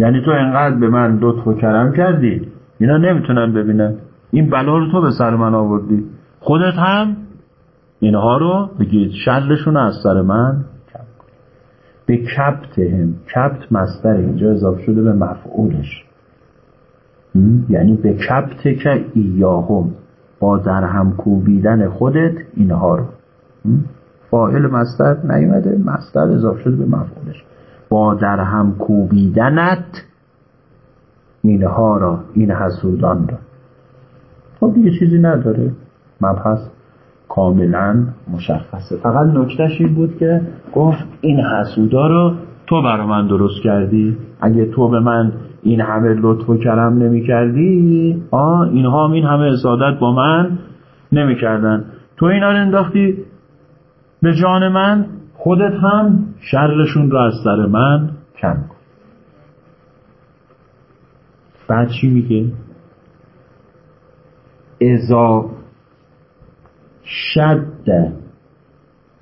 یعنی تو انقدر به من لطف و کرم کردی؟ اینا نمی‌تونن ببینن. این بلا رو تو به سر من آوردی. خودت هم اینها رو بگید. شرشون از سر من به کبت هم. کبت مستر اینجا اضافه شده به مفعولش. یعنی به کبت که ایاهم. با در هم کوبیدن خودت اینها رو. فاعل مستر نیومده. مستر اضافه شده به مفعولش. با در هم کوبیدنت اینها را این حسودان را. خب دیگه چیزی نداره. مبحث کاملا مشخصه. فقط نکتهش این بود که گفت این حسودا رو تو برا من درست کردی. اگه تو به من این همه لطف و کرم نمی کردی اینها هم این همه اصادت با من نمی کردن تو اینا رو انداختی به جان من خودت هم شرشون رو از سر من کم کن. بعد چی میگه؟ ازا شد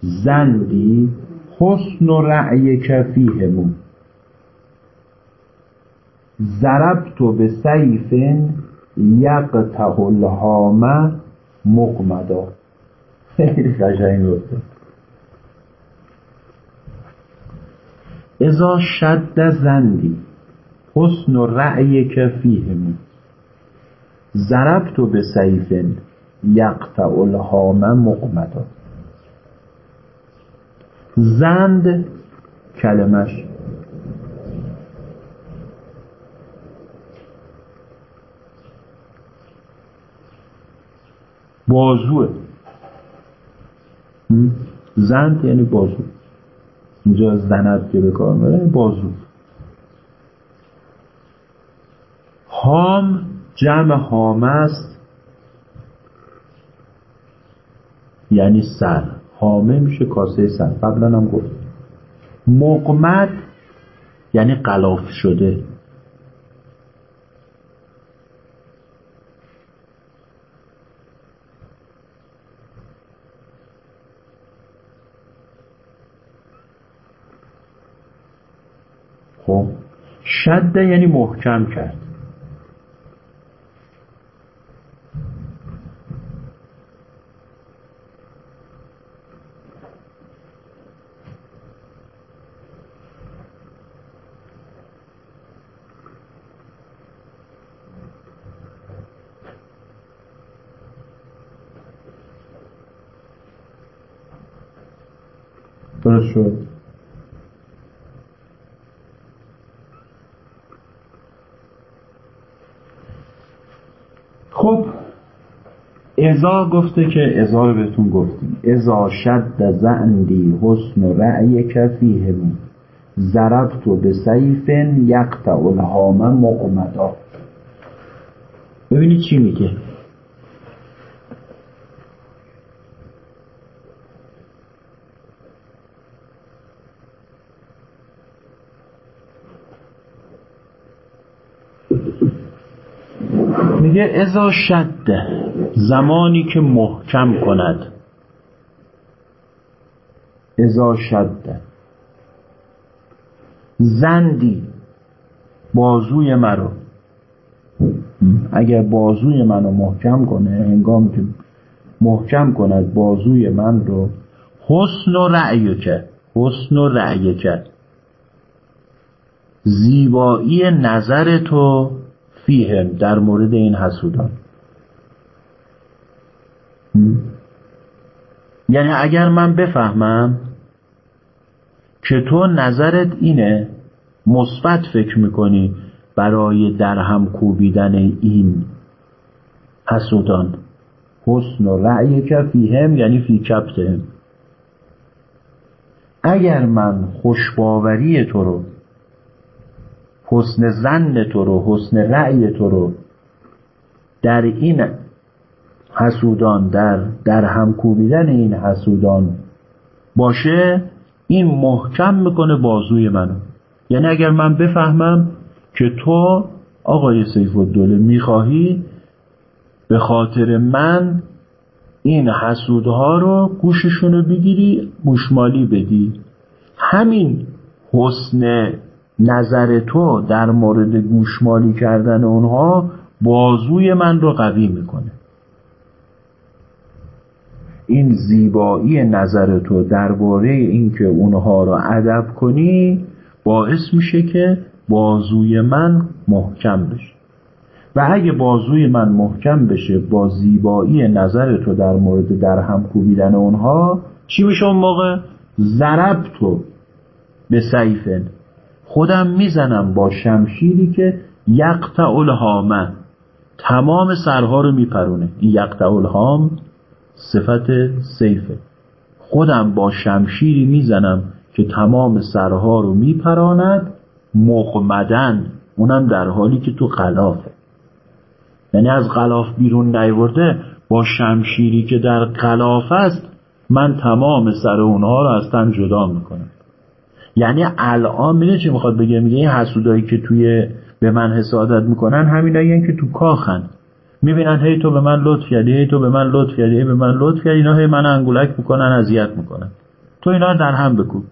زندی حسن و رعی کفیهمون. تو به سیف یقطع الهامه مقمدا. خیلی قشنگ گفته ازا شد زندی حسن و رعی که فیهمون تو به سیفن یقطع الهام مقمدا زند کلمش. بازوه. زند یعنی بازو. اینجا زند که به کار بازو. هام جمع هام است. یعنی سر. هامه میشه کاسه سر. قبلا هم گفت. مقمد یعنی قلاف شده. خب. شده یعنی محکم کرد درست شد خب ازا گفته که ازا رو بهتون گفتیم. ازا شد زندی حسن رأی کفیه تو به سیفن یقطع الهام مقمدا. ببینید چی میگه. میگه ازا شد. زمانی که محکم کند. ازا شد. زندی بازوی مرو. اگر بازوی منو محکم کنه هنگام که محکم کند بازوی من رو حسن و رعی کرد حسن و رعی کرد زیبایی نظر تو فیهم در مورد این حسودان. یعنی اگر من بفهمم که تو نظرت اینه مثبت فکر می‌کنی برای در هم کوبیدن این حسودان. حسن و که فیهم یعنی فی کبتهم. اگر من خوشباوری تو رو حسن زن تو رو حسن رأی تو رو در این حسودان در در هم کوبیدن این حسودان باشه این محکم می‌کنه بازوی منو. یعنی اگر من بفهمم که تو آقای سیف الدوله می‌خواهی به خاطر من این حسودها رو گوششون رو بگیری گوشمالی بدی. همین حسن نظر تو در مورد گوشمالی کردن اونها بازوی من رو قوی می‌کنه. این زیبایی نظر تو درباره اینکه اونها رو ادب کنی باعث میشه که بازوی من محکم بشه. و اگه بازوی من محکم بشه با زیبایی نظر تو در مورد در هم کوبیدن اونها چی میشه اون موقع؟ ضرب تو به سیفن خودم می‌زنم با شمشیری که یقطع الهامه تمام سرها رو میپرونه. این یقطع الهام صفت سیفه. خودم با شمشیری می‌زنم که تمام سرها رو میپراند مقمدن اونم در حالی که تو غلافه. یعنی از غلاف بیرون نیورده با شمشیری که در غلاف است من تمام سر اونها رو از تن جدا می‌کنم. یعنی الان میده چی می‌خواد بگه؟ میگه این حسودایی که توی به من حسادت می‌کنن همینایی که تو کاخن. می‌بینن هی تو به من لطف کردی هی تو به من لطف کردی هی به من لطف کردی اینا هی من انگولک می‌کنن اذیت می‌کنن. تو اینا در هم بکن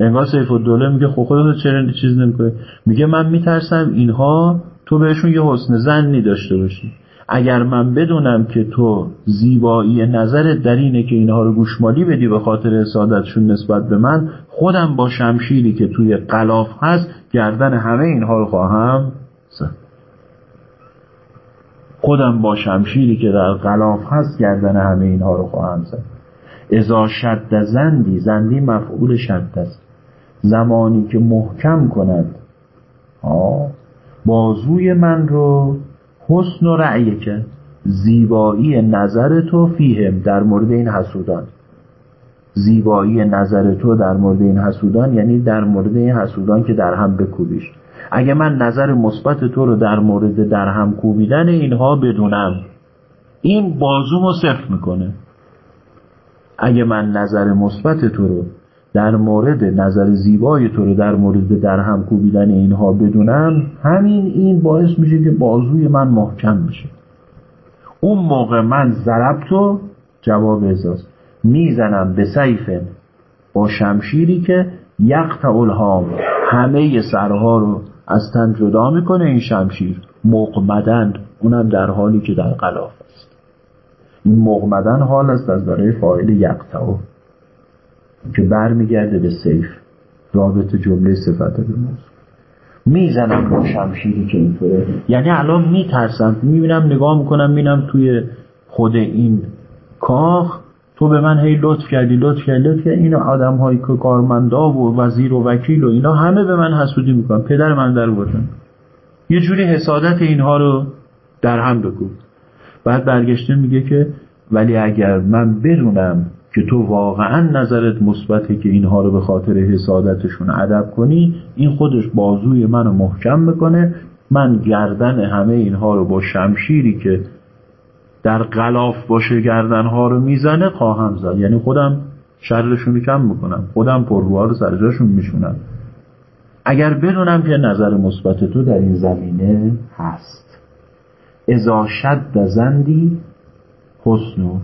انگار سیف الدوله میگه خب خودت چرا چیز نمی‌کنی؟ میگه من میترسم اینها تو بهشون یه حسن زنی داشته باشی. اگر من بدونم که تو زیبایی نظرت در اینه که اینها رو گوشمالی بدی به خاطر حسادتشون نسبت به من خودم با شمشیری که توی قلاف هست گردن همه اینها رو خواهم خودم با شمشیری که در غلاف هست گردن همه اینها رو خواهم زد. ازا شد زندی زندی مفعول شد است. زمانی که محکم کند بازوی من رو حسن و رعیه که زیبایی نظر تو فیهم در مورد این حسودان. زیبایی نظر تو در مورد این حسودان یعنی در مورد این حسودان که در هم بکوبیش. اگه من نظر مثبت تو رو در مورد در هم کوبیدن اینها بدونم این بازومو صفر می‌کنه. اگه من نظر مثبت تو رو در مورد نظر زیبای تو رو در مورد در هم کوبیدن اینها بدونم همین این باعث میشه که بازوی من محکم بشه. اون موقع من ضرب تو جواب ازاست می‌زنم به سیفن با شمشیری که یقطع الهام همه سرها رو از تن جدا می‌کنه این شمشیر. مقمدن اونم در حالی که در قلاف است. این مقمدن حال است از برای فایل یقطع که برمیگرده به سیف. رابط جمله صفت به موضوع می‌زنم با شمشیری که اینطوره. یعنی الان میترسم. می‌بینم نگاه می‌کنم می‌بینم توی خود این کاخ تو به من هی لطف کردی لطف کردی لطف کردی. این آدم هایی که کارمندا و وزیر و وکیل و اینا همه به من حسودی می‌کنن. پدر من در بودن یه جوری حسادت اینها رو در هم بگو. بعد برگشته میگه که ولی اگر من بدونم که تو واقعا نظرت مثبته که اینها رو به خاطر حسادتشون ادب کنی این خودش بازوی منو محکم می‌کنه. من گردن همه اینها رو با شمشیری که در غلاف باشه گردنها رو می‌زنه خواهم زد. یعنی خودم شرشون کم می‌کنم خودم پرروها رو سر جاشون میشونم. اگر بدونم که نظر مثبت تو در این زمینه هست. ازا شد زندی حسنو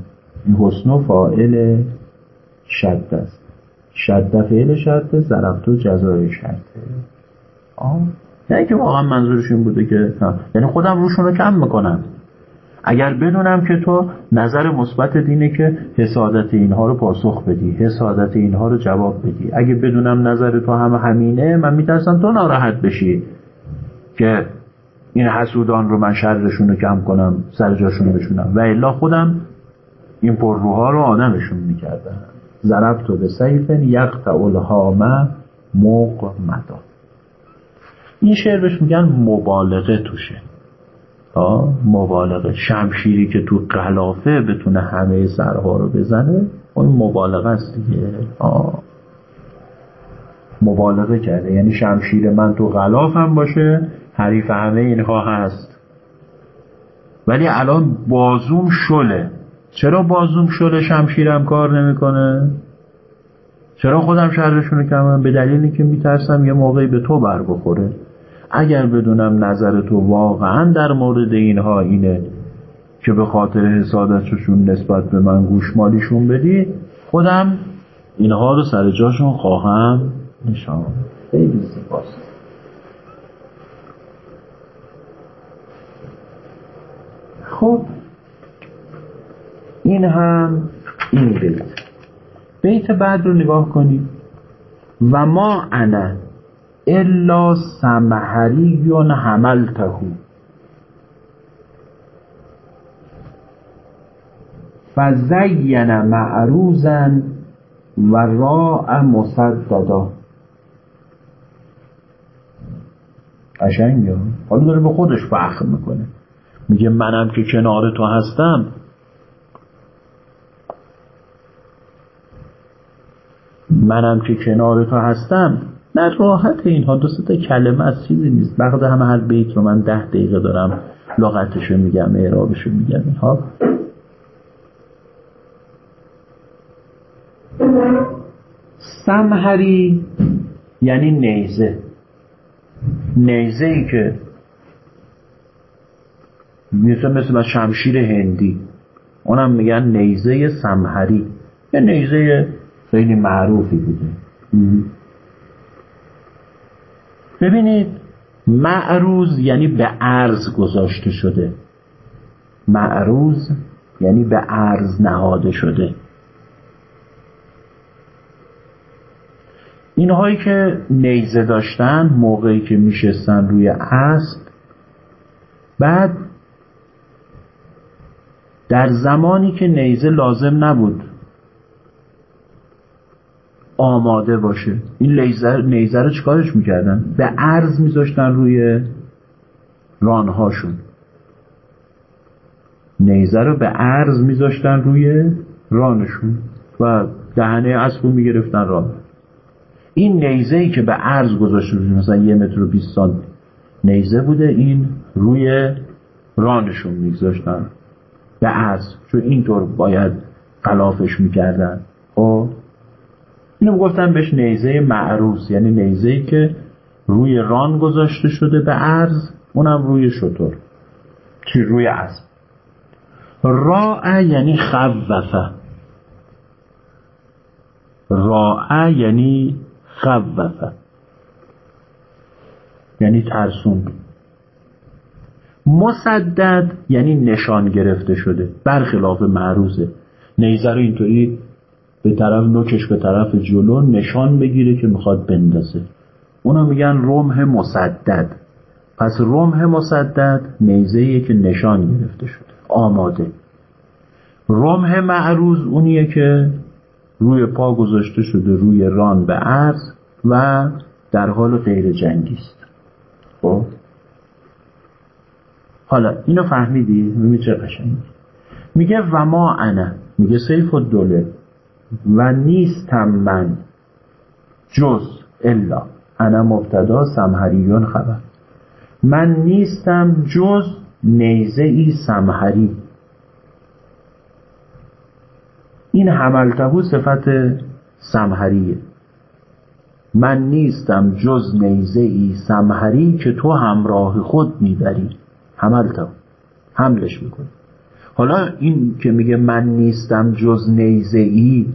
این حسنو فائل شد است. شد فعل شد ضربتو جزای شده آه. نه که واقعا منظورشون بوده که یعنی خودم روشون رو کم می‌کنم اگر بدونم که تو نظر مثبت اینه که حسادت اینها رو پاسخ بدی حسادت اینها رو جواب بدی. اگه بدونم نظر تو هم همینه من میترسم تو ناراحت بشی که این حسودان رو من شرشون رو کم کنم سر جاشون بشونم. و الا خودم این پرروها رو آدمشون می‌کردن. ضرب تو به سیفن یقطع الهامه مقمدا این شعر بهش میگن مبالغه توشه. مبالغه شمشیری که تو قلافه بتونه همه سرها رو بزنه اون مبالغه است دیگه. مبالغه کرده. یعنی شمشیر من تو غلافم باشه حریف همه اینها هست. ولی الان بازوم شله. چرا بازوم شله شمشیرم کار نمی‌کنه؟ چرا خودم شرشونو کمم؟ به دلیلی که میترسم یه موقعی به تو بر بخوره. اگر بدونم نظر تو واقعا در مورد اینها اینه که به خاطر حسادتشون نسبت به من گوشمالیشون بدی خودم اینها رو سر جاشون خواهم. نشان خیلی زیباست خب این هم این بیت. بیت بعد رو نگاه کنید و ما انا الا سمحری حملته. فزین معروزا و راع مصددا. قشنگه؟ حالا داره به خودش فخر می‌کنه. میگه منم که کنار تو هستم. منم که کنار تو هستم. نه راحت اینها دو تا کلمه از چیزی نیست. بعد همه هر بیت رو من ده دقیقه دارم لغتشو میگم اعرابشو میگم. اینها سمهری یعنی نیزه. نیزه ای که مثل مثل شمشیر هندی. اونم میگن نیزه سمهری یه نیزه خیلی معروفی بوده. ببینید معروض یعنی به عرض گذاشته شده. معروض یعنی به عرض نهاده شده. اینهایی که نیزه داشتن موقعی که میشستن روی اسب بعد در زمانی که نیزه لازم نبود آماده باشه. این لیزر نیزه رو چیکارش می‌کردن؟ به عرض میذاشتن روی رانهاشون. نیزه رو به عرض میذاشتن روی رانشون و دهنه اسب می‌گرفتن راه. این نیزه ای که به عرض گذاشته مثلا یه متر و بیست سانت نیزه بوده این روی رانشون میگذاشتن. به عرض. چون اینطور باید قلافش می‌کردن. خب؟ اینو گفتن بهش نیزه معروس یعنی نیزه ای که روی ران گذاشته شده به عرض اونم روی شطور. چی؟ روی اسب راع یعنی خوفه راع یعنی خوفه یعنی ترسون. مسدد یعنی نشان گرفته شده. برخلاف معروزه نیزه رو اینطوری به طرف نوکش به طرف جلو نشان بگیره که می‌خواد بندازه. اونا میگن رمح مسدد. پس رمح مسدد نیزه که نشان گرفته شده آماده. رمح معروض اونیه که روی پا گذاشته شده روی ران به عرض و در حال غیر جنگی است. خب؟ حالا اینو فهمیدی؟ میگه چه قشنگی. میگه و ما انا. میگه سیف الدوله. و نیستم من. جز الا. انا مبتدا سمهریون خبر. من نیستم جز نیزه ای سمهری این حملتهو صفت سمهریه من نیستم جز نیزه ای سمهری که تو همراه خود می‌بری. حملتهو. حملش می‌کنی. حالا این که میگه من نیستم جز نیزه ای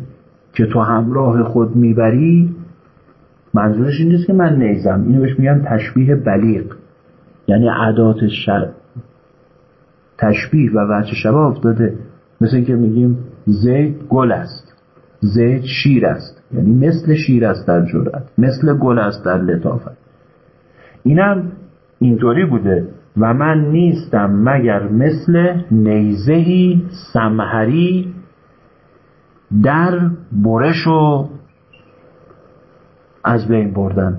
که تو همراه خود می‌بری منظورش این نیست که من نیزم. اینو بهش میگن تشبیه بلیغ. یعنی عدات شر تشبیه و وجه شبه افتاده. مثل اینکه میگیم زید گل است. زید شیر است. یعنی مثل شیر است در جرأت. مثل گل است در لطافت. اینم اینطوری بوده. و من نیستم مگر مثل نیزهی سمهری در برش و از بین بردن.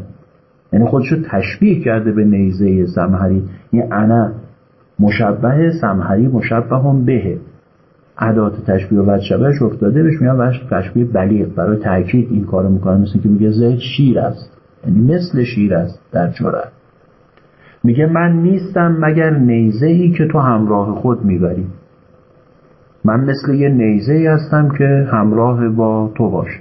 یعنی خودشو تشبیه کرده به نیزه سمهری این انا مشبه سمهری مشبه هم بهه. عدات تشبیه و شبهش افتاده بهش میان وش تشبیه بلیغ. برای تاکید این کارو می‌کنه مثل که میگه زید شیر است. یعنی مثل شیر است در جرأت. میگه من نیستم مگر نیزه ای که تو همراه خود می‌بری. من مثل یه نیزه ای هستم که همراه با تو باشه.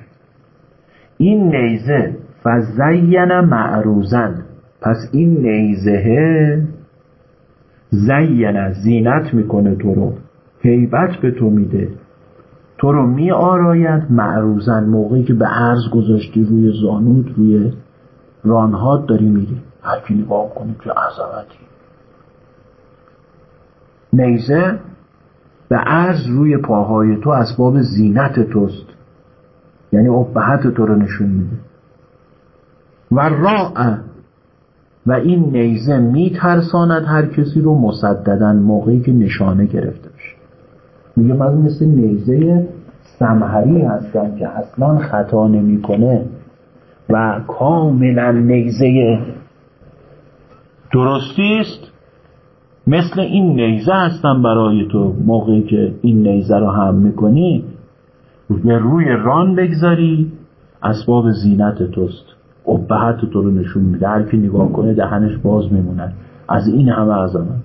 این نیزه فزین معروزن پس این نیزه زین زینت می‌کنه تو رو. هیبت به تو میده. تو رو می آراید معروزن موقعی که به عرض گذاشتی روی زانود روی رانهات داری میری. هرکی نگاه کنی که عظمتی. نیزه به عرض روی پاهای تو اسباب زینت توست. یعنی ابهت تو رو نشون میده. و راع و این نیزه میترساند هر کسی رو مصددن موقعی که نشانه گرفته بشه. میگه من مثل نیزه سمهری هستم که اصلا خطا نمی‌کنه و کاملا نیزه درستی است؟ مثل این نیزه هستم برای تو. موقعی که این نیزه رو هم می‌کنی به روی ران بگذاری اسباب زینت توست. ابهت تو رو نشون میده. هر کی نگاه کنه دهنش باز میمونه. از این همه عظمت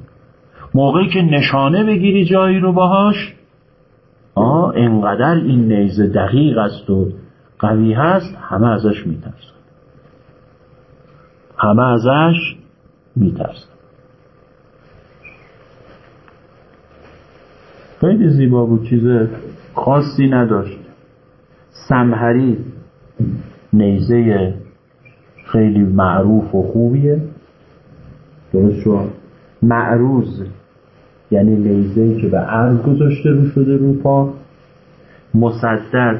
موقعی که نشانه بگیری جایی رو باهاش آه انقدر این نیزه دقیق است و قوی هست همه ازش میترسن. همه ازش میترسن. خیلی زیبا بود چیز خاصی نداشت. سمهری نیزه خیلی معروف و خوبیه. درست شد معروض یعنی نیزه که به عرض گذاشته رو شده رو پا. مصدد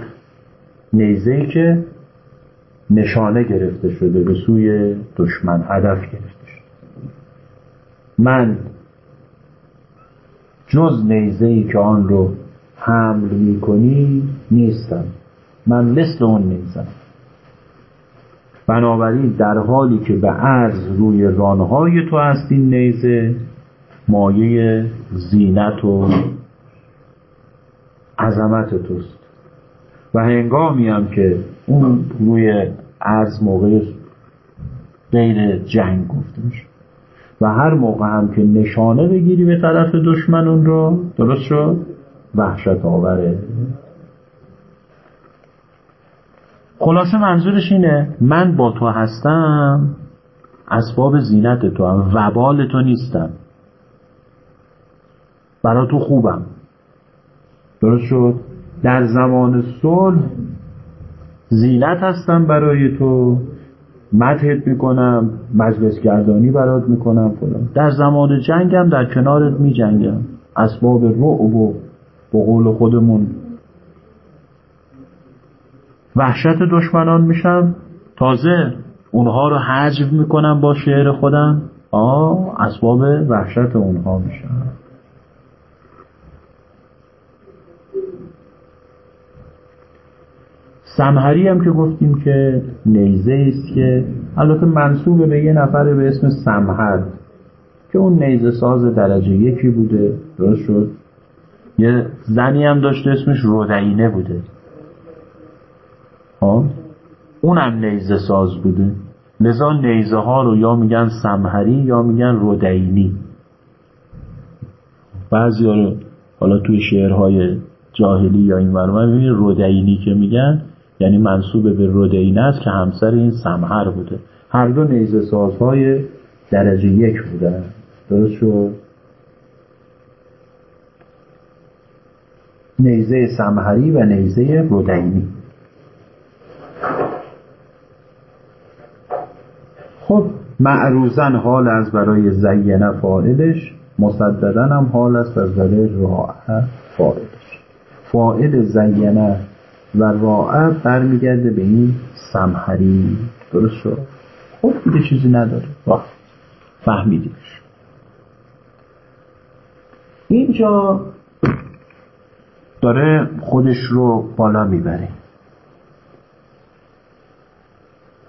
نیزه که نشانه گرفته شده به سوی دشمن هدف گرفته شده. من جز نیزه ای که آن رو حمل می کنی نیستم. من مثل اون نیزم. بنابراین در حالی که به عرض روی رانهای تو هست این نیزه مایه زینت و عظمت توست. و هنگامی هم که اون روی عرض موقع غیر جنگ گفته میشه. و هر موقع هم که نشانه بگیری به طرف دشمن اون رو درست شد؟ وحشت آوره. خلاصه منظورش اینه من با تو هستم اسباب زینت تو هم وبال تو نیستم. برا تو خوبم. درست شد؟ در زمان صلح زینت هستم برای تو. مدهت می‌کنم مجلس گردانی برات می‌کنم فلان. در زمان جنگم در کنارت میجنگم. اسباب رعب و به قول خودمون وحشت دشمنان میشم. تازه اونها رو حجب می‌کنم با شعر خودم. آه اسباب وحشت اونها میشم. سمهری هم که گفتیم که نیزه است که البته منصوب به یه نفر به اسم سمهر که اون نیزه ساز درجه یکی بوده درست شد؟ یه زنی هم داشته اسمش رودعینه بوده. ها اونم نیزه ساز بوده. لذا نیزه ها رو یا میگن سمهری یا میگن رودعینی بعضی رو حالا توی شعرهای جاهلی یا این ورمه می‌بینی رودعینی که میگن. یعنی منصوب به رودعینه است که همسر این سمهر بوده. هر دو نیزه سازهای درجه یک بودن. درست شد؟ نیزه سمهری و نیزه رودعینی خب معروزن حال از برای زینه فاعلش مصددن هم حال است از برای راعه فاعلش. فاعل زینه و راعه برمیگرده به این سمهری درست شد؟ خب دیگه چیزی نداره. فهمیدیش اینجا داره خودش رو بالا می‌بره.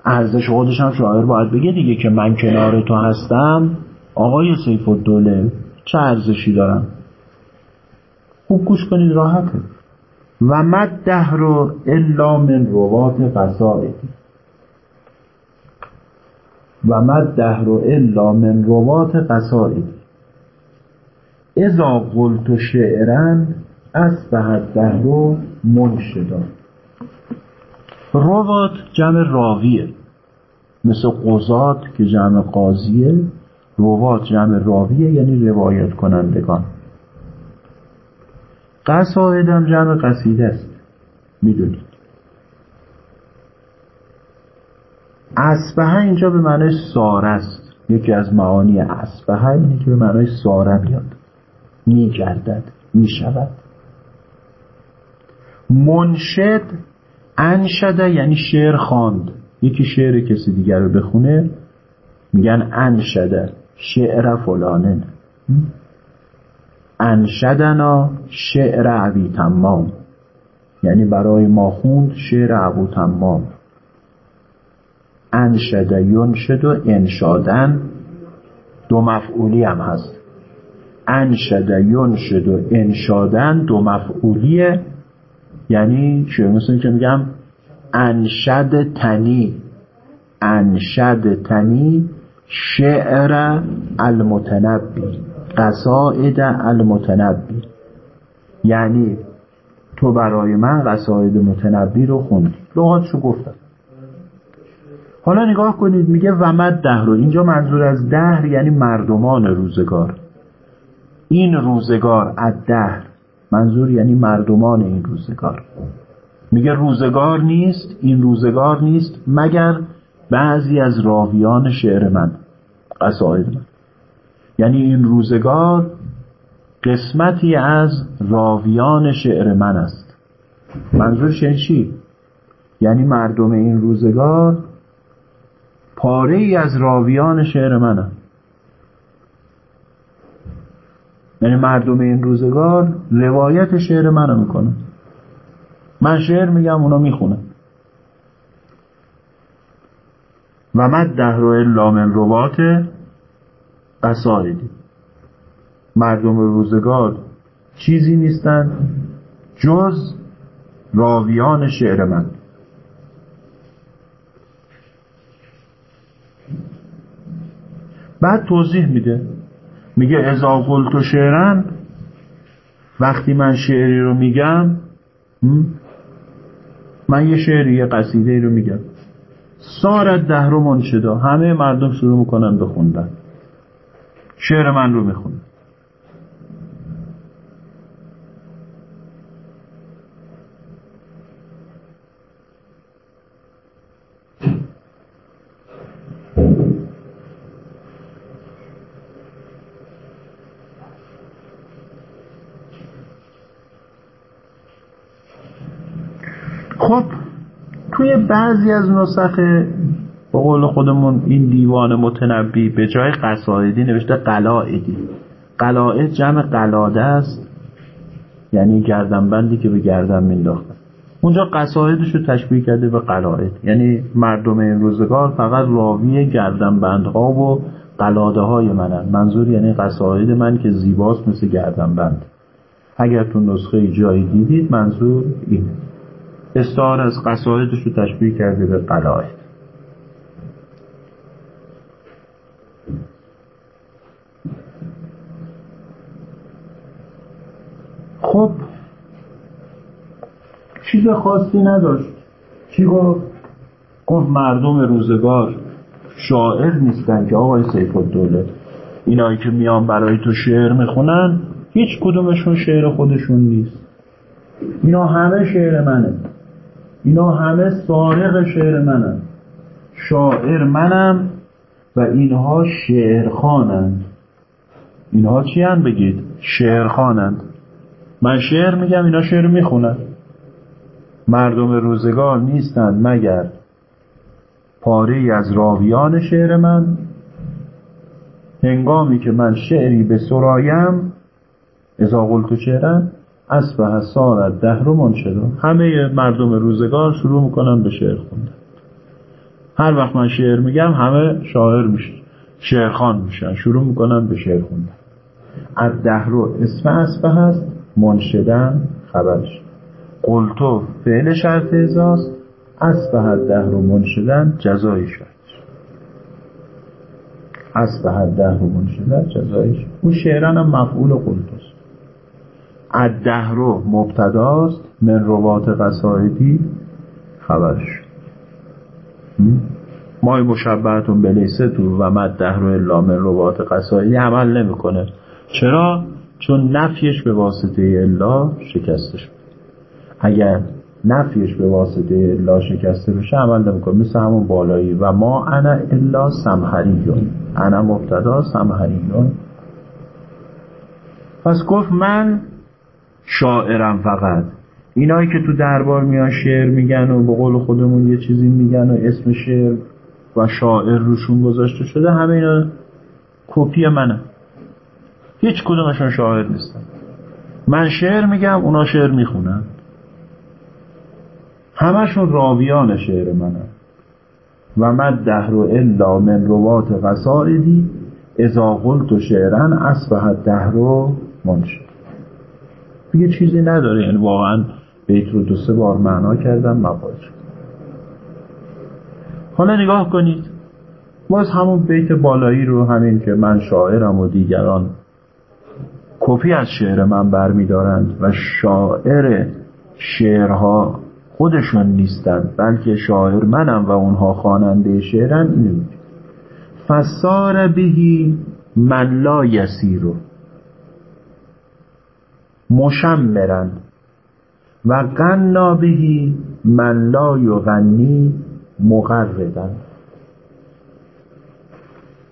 ارزش خودش هم شاعر باید بگه دیگه که من کنار تو هستم. آقای سیف الدوله چه ارزشی دارم؟ خوب گوش کنید راحته. و مد دهر الا من روات قصائد. و مد دهر الا من روات قصائد. اذا قلت شعرا اصبح الدهر منشدا. روات جمع راویه. مثل قضات که جمع قاضیه روات جمع راویه یعنی روایت کنندگان. قصاید هم جمع قصیده است. می‌دونید. اسبه اینجا به معنای ساره است. یکی از معانی اسبه اینه که به معنای ساره میاد. میگردد می‌شود. منشد انشده یعنی شعر خواند. یکی شعر کسی دیگر رو بخونه میگن انشده شعر فلانه. انشدنا شعر عبی تمام. یعنی برای ما خوند شعر ابو تمام. انشده ینشد و انشادن دو مفعولی هم هست. انشده ینشد و انشادن دو مفعولیه. یعنی چه مثل که میگم انشد تنی. انشد تنی شعر المتنبی. قصائد المتنبی. یعنی تو برای من قصاید متنبی رو خوندی. لغاتشو گفتم. حالا نگاه کنید میگه ومد دهر رو اینجا منظور از دهر یعنی مردمان روزگار. این روزگار از دهر منظور یعنی مردمان این روزگار. میگه روزگار نیست این روزگار نیست مگر بعضی از راویان شعر من قصاید من. یعنی این روزگار قسمتی از راویان شعر من است. منظورش یعنی چی؟ یعنی مردم این روزگار پاره ای از راویان شعر منم یعنی مردم این روزگار روایت شعر منو می‌کنن من شعر میگم اونا می‌خونن. و مد دهر الا من روات قصایدی مردم روزگار چیزی نیستند جز راویان شعر من. بعد توضیح میده. میگه ازا قلت و شعرن وقتی من شعری رو میگم من یه شعری یه قصیده رو میگم. سارت ده رو منشدا. همه مردم شروع می‌کنن بخوندن شعر من رو می‌خونن خب توی بعضی از نسخ به قول خودمون این دیوان متنبی به جای قصایدی نوشته قلائدی. قلائد جمع قلاده است یعنی گردنبندی که به گردن مینداختن اونجا قصایدش رو تشبیه کرده به قلائد. یعنی مردم این روزگار فقط راوی گردنبندها و قلاده های منن. منظور یعنی قصاید من که زیباست مثل گردنبند. اگر تو نسخه جایی دیدید منظور اینه. استعار از قصایدش رو تشبیه کرده به قلائد. خب چیز خاصی نداشت. چی گفت؟ گفت مردم روزگار شاعر نیستن که آقای سیف الدوله. اینایی که میان برای تو شعر می‌خونن هیچ کدومشون شعر خودشون نیست. اینا همه شعر منه. اینا همه سارق شعر منن. شاعر منم و اینها شعر خانند اینها چی بگید؟ شعر خانند من شعر میگم اینا شعر می‌خونن. مردم روزگار نیستند مگر پاره از راویان شعر من؟ هنگامی که من شعری به سرایم ازا قلت شعرن اصبح سارت ده رو منشدون همه مردم روزگار شروع می‌کنن به شعر خوندن. هر وقت من شعر میگم همه شاعر میشه شعرخان میشن شروع می‌کنن به شعر خوندن. از ده رو اسم اصبه هست منشدن خبرش قلتو. فعل شرط ازاست ده رو منشدن جزای شرط اصبح ده رو منشده جزایش اون شعران هم مفعول قلتست الدهر مبتداست من روات قصایدی خبرش مای مشبهتون بلیسه تو و مد دهر الا من روات قصایدی عمل نمی‌کنه. چرا؟ چون نفیش به واسطه الا شکسته شد. اگر نفیش به واسطه الا شکسته بشه عمل نمی‌کنه. مثل همون بالایی. و ما انا الا سمحریون. انا مبتدا سمحریون. پس گفت من شاعرم فقط. اینایی که تو دربار میان شعر میگن و به قول خودمون یه چیزی میگن و اسم شعر و شاعر روشون گذاشته شده همه اینا کپی منه هیچ کدومشون شاعر نیستن. من شعر میگم اونا شعر می‌خونن. همشون راویان شعر منه و مد دهر الا من روات قصائدی اذا قلت شعرن اصبح دهر منشد دیگه چیزی نداره. یعنی واقعا بیت رو دو سه بار معنا کردم مفاد شد. حالا نگاه کنید. باز همون بیت بالایی رو همین که من شاعرم و دیگران کپی از شعر من برمیدارند و شاعر شعرها خودشون نیستند بلکه شاعر منم و اونها خواننده شعرن اینو فسار بهی من لا یسیرو. مشمرن و غنا بهی من لا یغنی مغردن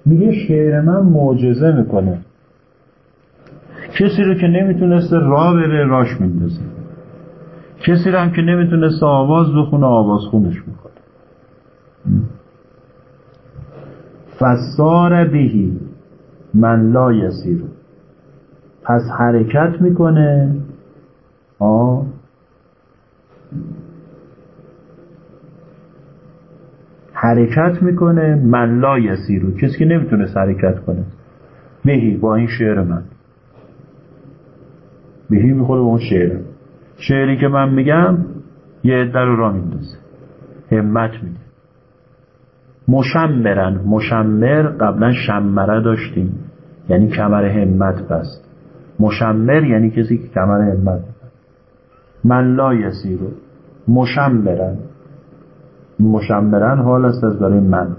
میگه شعر من معجزه می‌کنه. کسی رو که نمی‌تونسته راه بره راش میندازه. کسی رو هم که نمی‌تونسته آواز بخونه آواز خونش می‌کنه فسار بهی من لا یسیرو. پس حرکت می‌کنه. آه حرکت می‌کنه من لا یسیرو. کسی که نمی‌تونه حرکت کنه. بهی با این شعر من. بهی می‌خوره با اون شعر. شعری که من میگم یه عده رو را میندازه. همت میده. مشمرن. مشمر قبلا شمره داشتیم. یعنی کمر همت بست مشمر یعنی کسی که کمر همت بست من لا یسیرو. مشمرن. مشمرن حال است از برای من.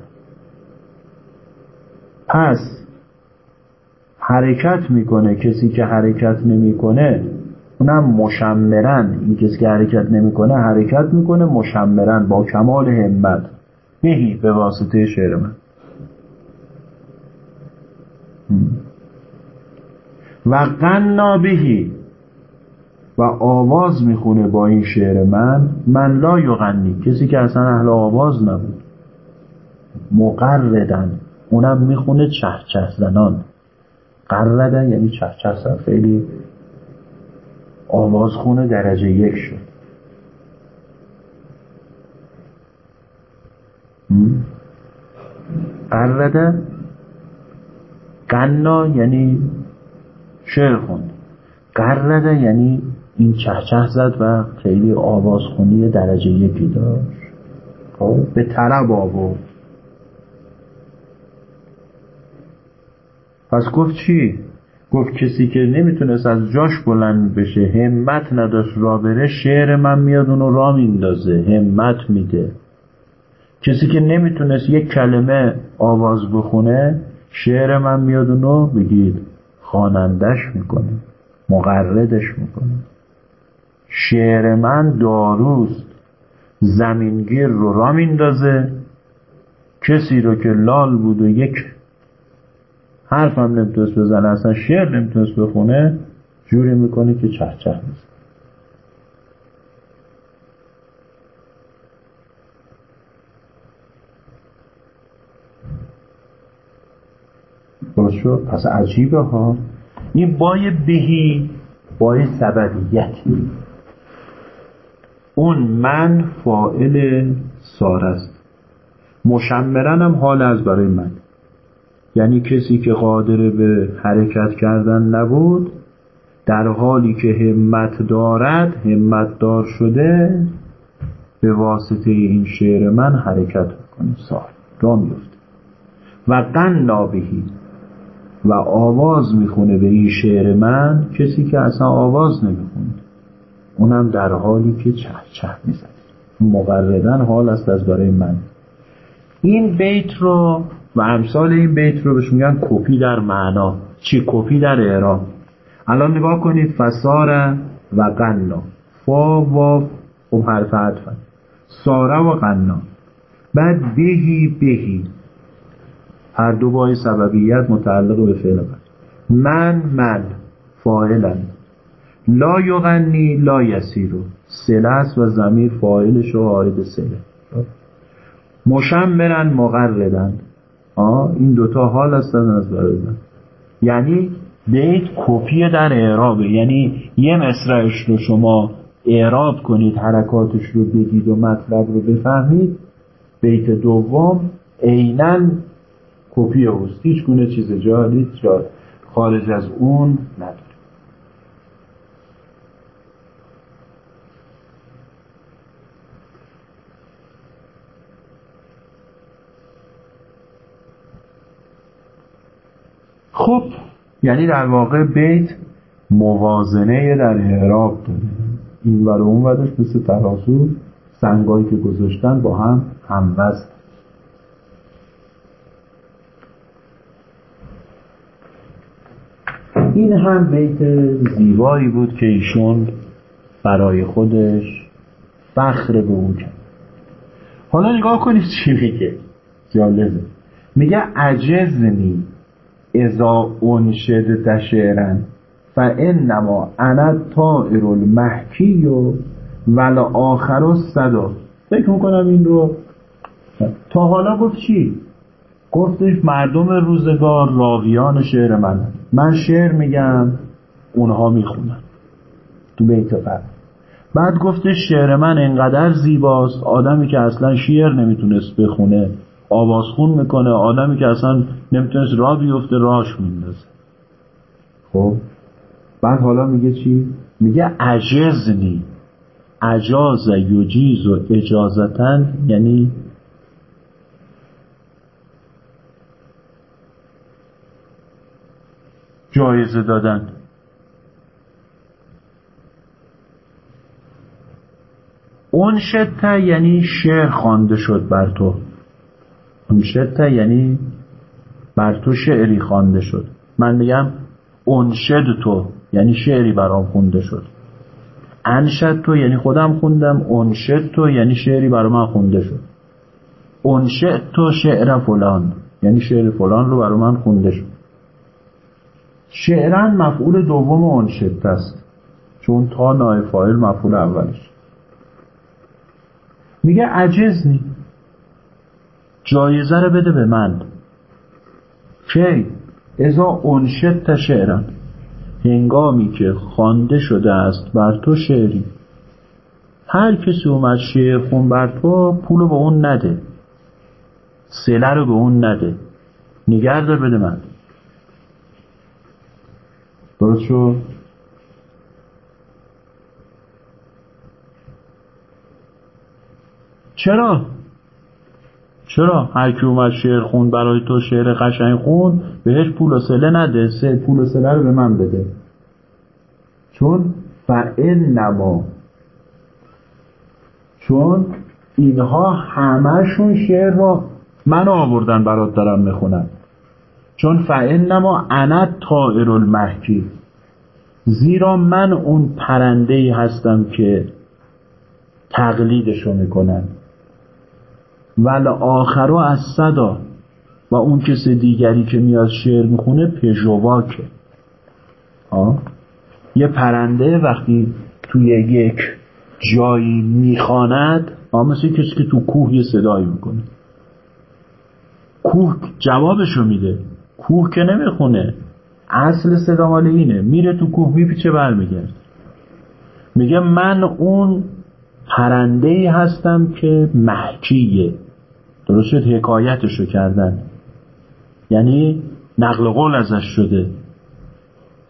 پس حرکت می‌کنه. کسی که حرکت نمی‌کنه اونم مشمرن. این کسی که حرکت نمی‌کنه حرکت می‌کنه مشمرن با کمال همت. بهی به واسطه شعر من. و قنا بهی. و آواز می‌خونه با این شعر من. من لا یغنی. کسی که اصلا اهل آواز نبود. مقردن. اونم می‌خونه چه چه زنان قردن یعنی چه چه زن خیلی آواز خونه درجه یک شد. قرده قنا یعنی شعر خوند. قرده یعنی این چهچه زد و خیلی آوازخونی درجه یکی داشت. خب به طلب آورد. پس گفت چی؟ گفت کسی که نمی‌تونست از جاش بلند بشه همت نداشت را بره شعر من میاد اونو را میندازه همت میده. کسی که نمی‌تونست یک کلمه آواز بخونه شعر من میاد اونو بگید خوانندش می‌کنه مقردش می‌کنه. شعر من داروست زمینگیر رو را میندازه. کسی رو که لال بود و یک حرفم نمی‌تونست بزنه اصلا شعر نمی‌تونست بخونه جوری می‌کنه که چه چه می‌زنه درست شد؟ پس عجیبه ها. این بای بهی بای سببیتی اون من فائل سار است. مشمرن هم حال از برای من. یعنی کسی که قادر به حرکت کردن نبود در حالی که همت دارد همت دار شده به واسطه این شعر من حرکت کنه سال را میفته و قنا بهی. و آواز می‌خونه به این شعر من کسی که اصلا آواز نمی‌خونه. اونم در حالی که چه چه می‌زنه. مقردن حال است از برای من. این بیت رو و امثال این بیت رو بهش میگن کپی در معنا. چی؟ کپی در اعراب. الان نگاه کنید فساره و قنا فا و خب حرف عطفن ساره و قنا بعد بهی بهی. هر دو بای سببیت متعلق به فعل من من. فاعلن. لا یغنی لا یسیرو. سله است و زمیر فاعلش و عاید سله. مشمرن مقردن. آه این دوتا حال هستن از برای من. یعنی بیت کپی در اعرابه. یعنی یه مصرعش رو شما اعراب کنید حرکاتش رو بگید و مطلب رو بفهمید. بیت دوم عینا کپی اوست. هیچ گونه چیز جا خارج از اون نداره خب یعنی در واقع بیت موازنه در اعراب داره. این ور اون ورش مثل ترازو سنگایی که گذاشتن با هم هموزن. این هم بیت زیبایی بود که ایشون برای خودش فخر به اون کرد. حالا نگاه کنید چی میگه. جالبه. میگه عجزنی. ازا انشد دشعرن فانما انا طائر المحکی و ول آخر صدا فکر می‌کنم این رو تا حالا گفت چی؟ گفتش مردم روزگار راویان شعر من. من شعر میگم اونها می‌خونن. تو بیت قبل بعد گفتش شعر من انقدر زیباست آدمی که اصلا شعر نمی‌تونست بخونه. آوازخون می‌کنه. آدمی که اصلا نمی‌تونست را بیفته راش میندازه. خب؟ بعد حالا میگه چی؟ میگه عجزنی عجاز یجیز و اجازتن یعنی جایزه دادن. اون شته یعنی شعر خوانده شد بر تو. اون شته یعنی بر تو شعری خوانده شد من میگم انشد تو یعنی شعری برام خونده شد انشد تو یعنی خودم خوندم انشد تو یعنی شعری برای من خونده شد انشد تو شعر فلان یعنی شعر فلان رو برای من خونده شد شعرن مفعول دوم انشد است چون تا نای فاعل مفعول اولش میگه عجزنی جایزه رو بده به من. کی؟ ازا انشد شعرن هنگامی که خوانده شده است بر تو شعری. هر کسی اومد شعر خون بر تو پولو به اون نده. سله رو به اون نده. نگردار بده من. درست شد؟ چرا؟ چرا؟ هر کی اومد شعر خون برای تو شعر قشنگ خون بهش پول و سله نده. سه پول و سله رو به من بده. چون نما چون اینها همهشون شعر رو من آوردن برات دارم می‌خونم. چون نما انا طائر المحکی زیرا من اون پرنده هستم که تقلیدشو می‌کنم ول آخرو از صدا و اون کس دیگری که میاد شعر می‌خونه پژواکه. یه پرنده وقتی توی یک جایی می‌خواند مثل کسی که تو کوه یه صدایی می‌کنه. کوه جوابشو میده. کوه که نمی‌خونه. اصل صدا مال اینه. میره تو کوه میپیچه برمیگرد میگه من اون پرنده هستم که محکیه. درست شد؟ حکایتشو کردن. یعنی نقل قول ازش شده.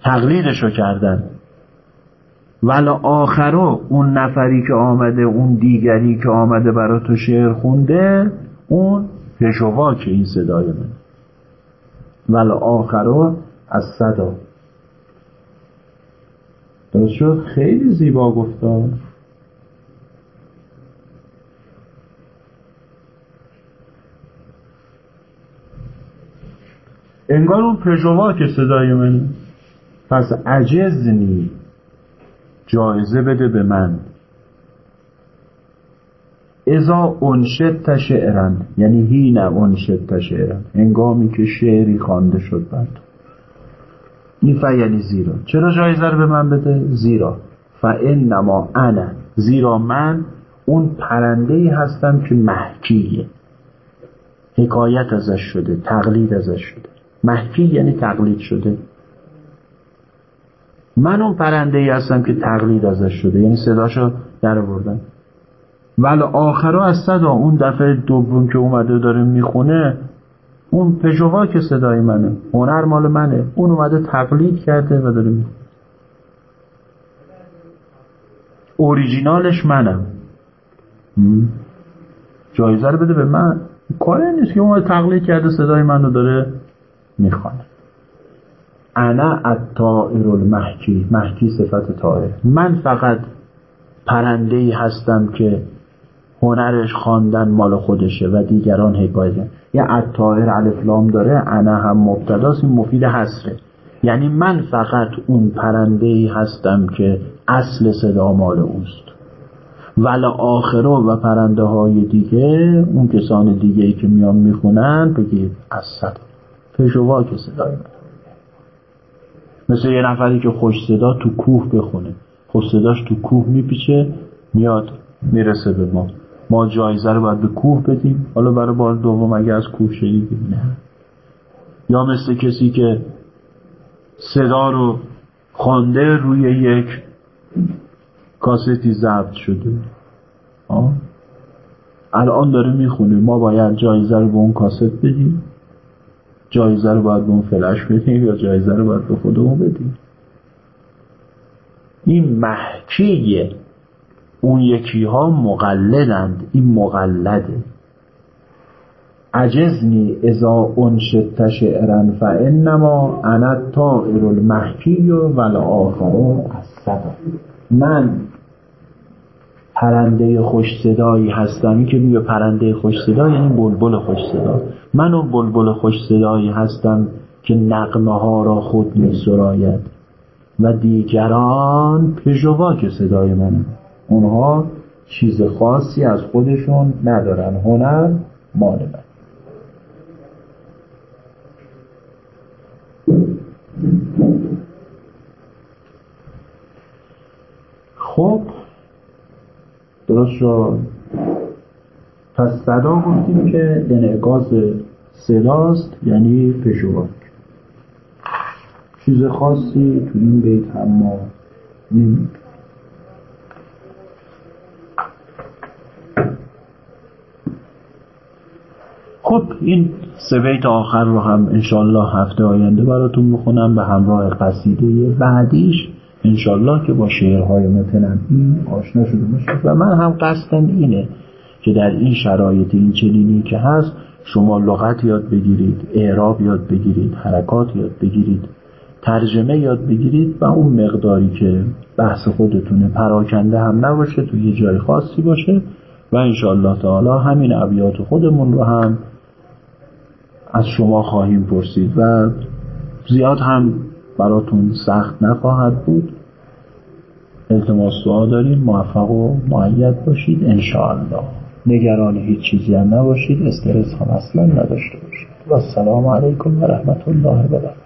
تقلیدشو کردن. ول آخرو اون نفری که آمده اون دیگری که آمده برا تو شعر خونده اون پشوا که این صدای من ول آخرا از صدا. درست شد؟ خیلی زیبا گفتار. انگار اون پژوا که صدای منه. پس عجزنی جایزه بده به من. ازا انشد شعرن. یعنی هین انشد شعرن. انگامی که شعری خوانده شد تو این یعنی زیرا. چرا جایزه رو به من بده؟ زیرا. نما انا. زیرا من اون پرنده هستم که محکیه. حکایت ازش شده تقلید ازش شده. محکی یعنی تقلید شده. من اون پرنده ای هستم که تقلید ازش شده یعنی صداشو در آوردم. ولی آخرا از صدا اون دفعه دوم که اومده داره می‌خونه اون پژوها که صدای منه هنر مال منه اون اومده تقلید کرده و داره می‌خونه. اوریجینالش منم. جایزه رو بده به من. کاری نیست که اومده تقلید کرده صدای منو داره می‌خوانه انا الطائر المحکی. محکی صفت طائر. من فقط پرنده ای هستم که هنرش خواندن مال خودشه و دیگران حکایت یه الطائر الفلام داره انا هم مبتداست این مفید حسره یعنی من فقط اون پرنده ای هستم که اصل صدا مال اوست. ولی آخره و پرنده های دیگه اون کسان دیگه ای که میان می‌خونن بگید از صدا پژوا که صدای مثل یه نفری که خوش صدا تو کوه بخونه. خوش صداش تو کوه میپیچه میاد می‌رسه به ما. ما جایزه رو باید به کوه بدیم. حالا برای بار دوم اگه از کوه شنیدیم نه. یا مثل کسی که صدا رو خوانده روی یک کاستی ضبط شده. آه؟ الان داره می‌خونه. ما باید جایزه رو به اون کاست بدیم. جایزه رو باید به اون فلش بدیم یا جایزه رو باید به خودمون بدیم؟ این محکیه. اون یکی ها مقلدند. این مقلده. عجزنی ازا انشدت شعرا فانما انا الطائر المحکی و آخر از من پرنده خوش صدایی هستم. که میگه پرنده خوش صدا یعنی بلبل خوش صدا. من اون بلبل خوش صدایی هستم که نقمه ها را خود می سراید و دیگران پژوا که صدای منه. اونها چیز خاصی از خودشون ندارن. هنر مال من. خب درست شد. پس صدا گفتیم که انعکاس صداست یعنی پژواک چیز خاصی تو این بیت هم ما خب این سه بیت آخر رو هم انشالله هفته آینده براتون می‌خونم به همراه قصیده بعدیش. انشالله که با شعرهای متنبی آشنا شده باشید. و من هم قصدم اینه که در این شرایط این چنینی که هست شما لغت یاد بگیرید اعراب یاد بگیرید حرکات یاد بگیرید ترجمه یاد بگیرید و اون مقداری که بحث خودتونه پراکنده هم نباشه تو یه جای خاصی باشه و انشاءالله تعالی همین ابیات خودمون رو هم از شما خواهیم پرسید و زیاد هم براتون سخت نخواهد بود. التماس دعا داریم موفق و معید باشید انشاءالله. نگران هیچ چیزی هم نباشید استرس هم اصلا نداشته باشید. و السلام علیکم و رحمت الله و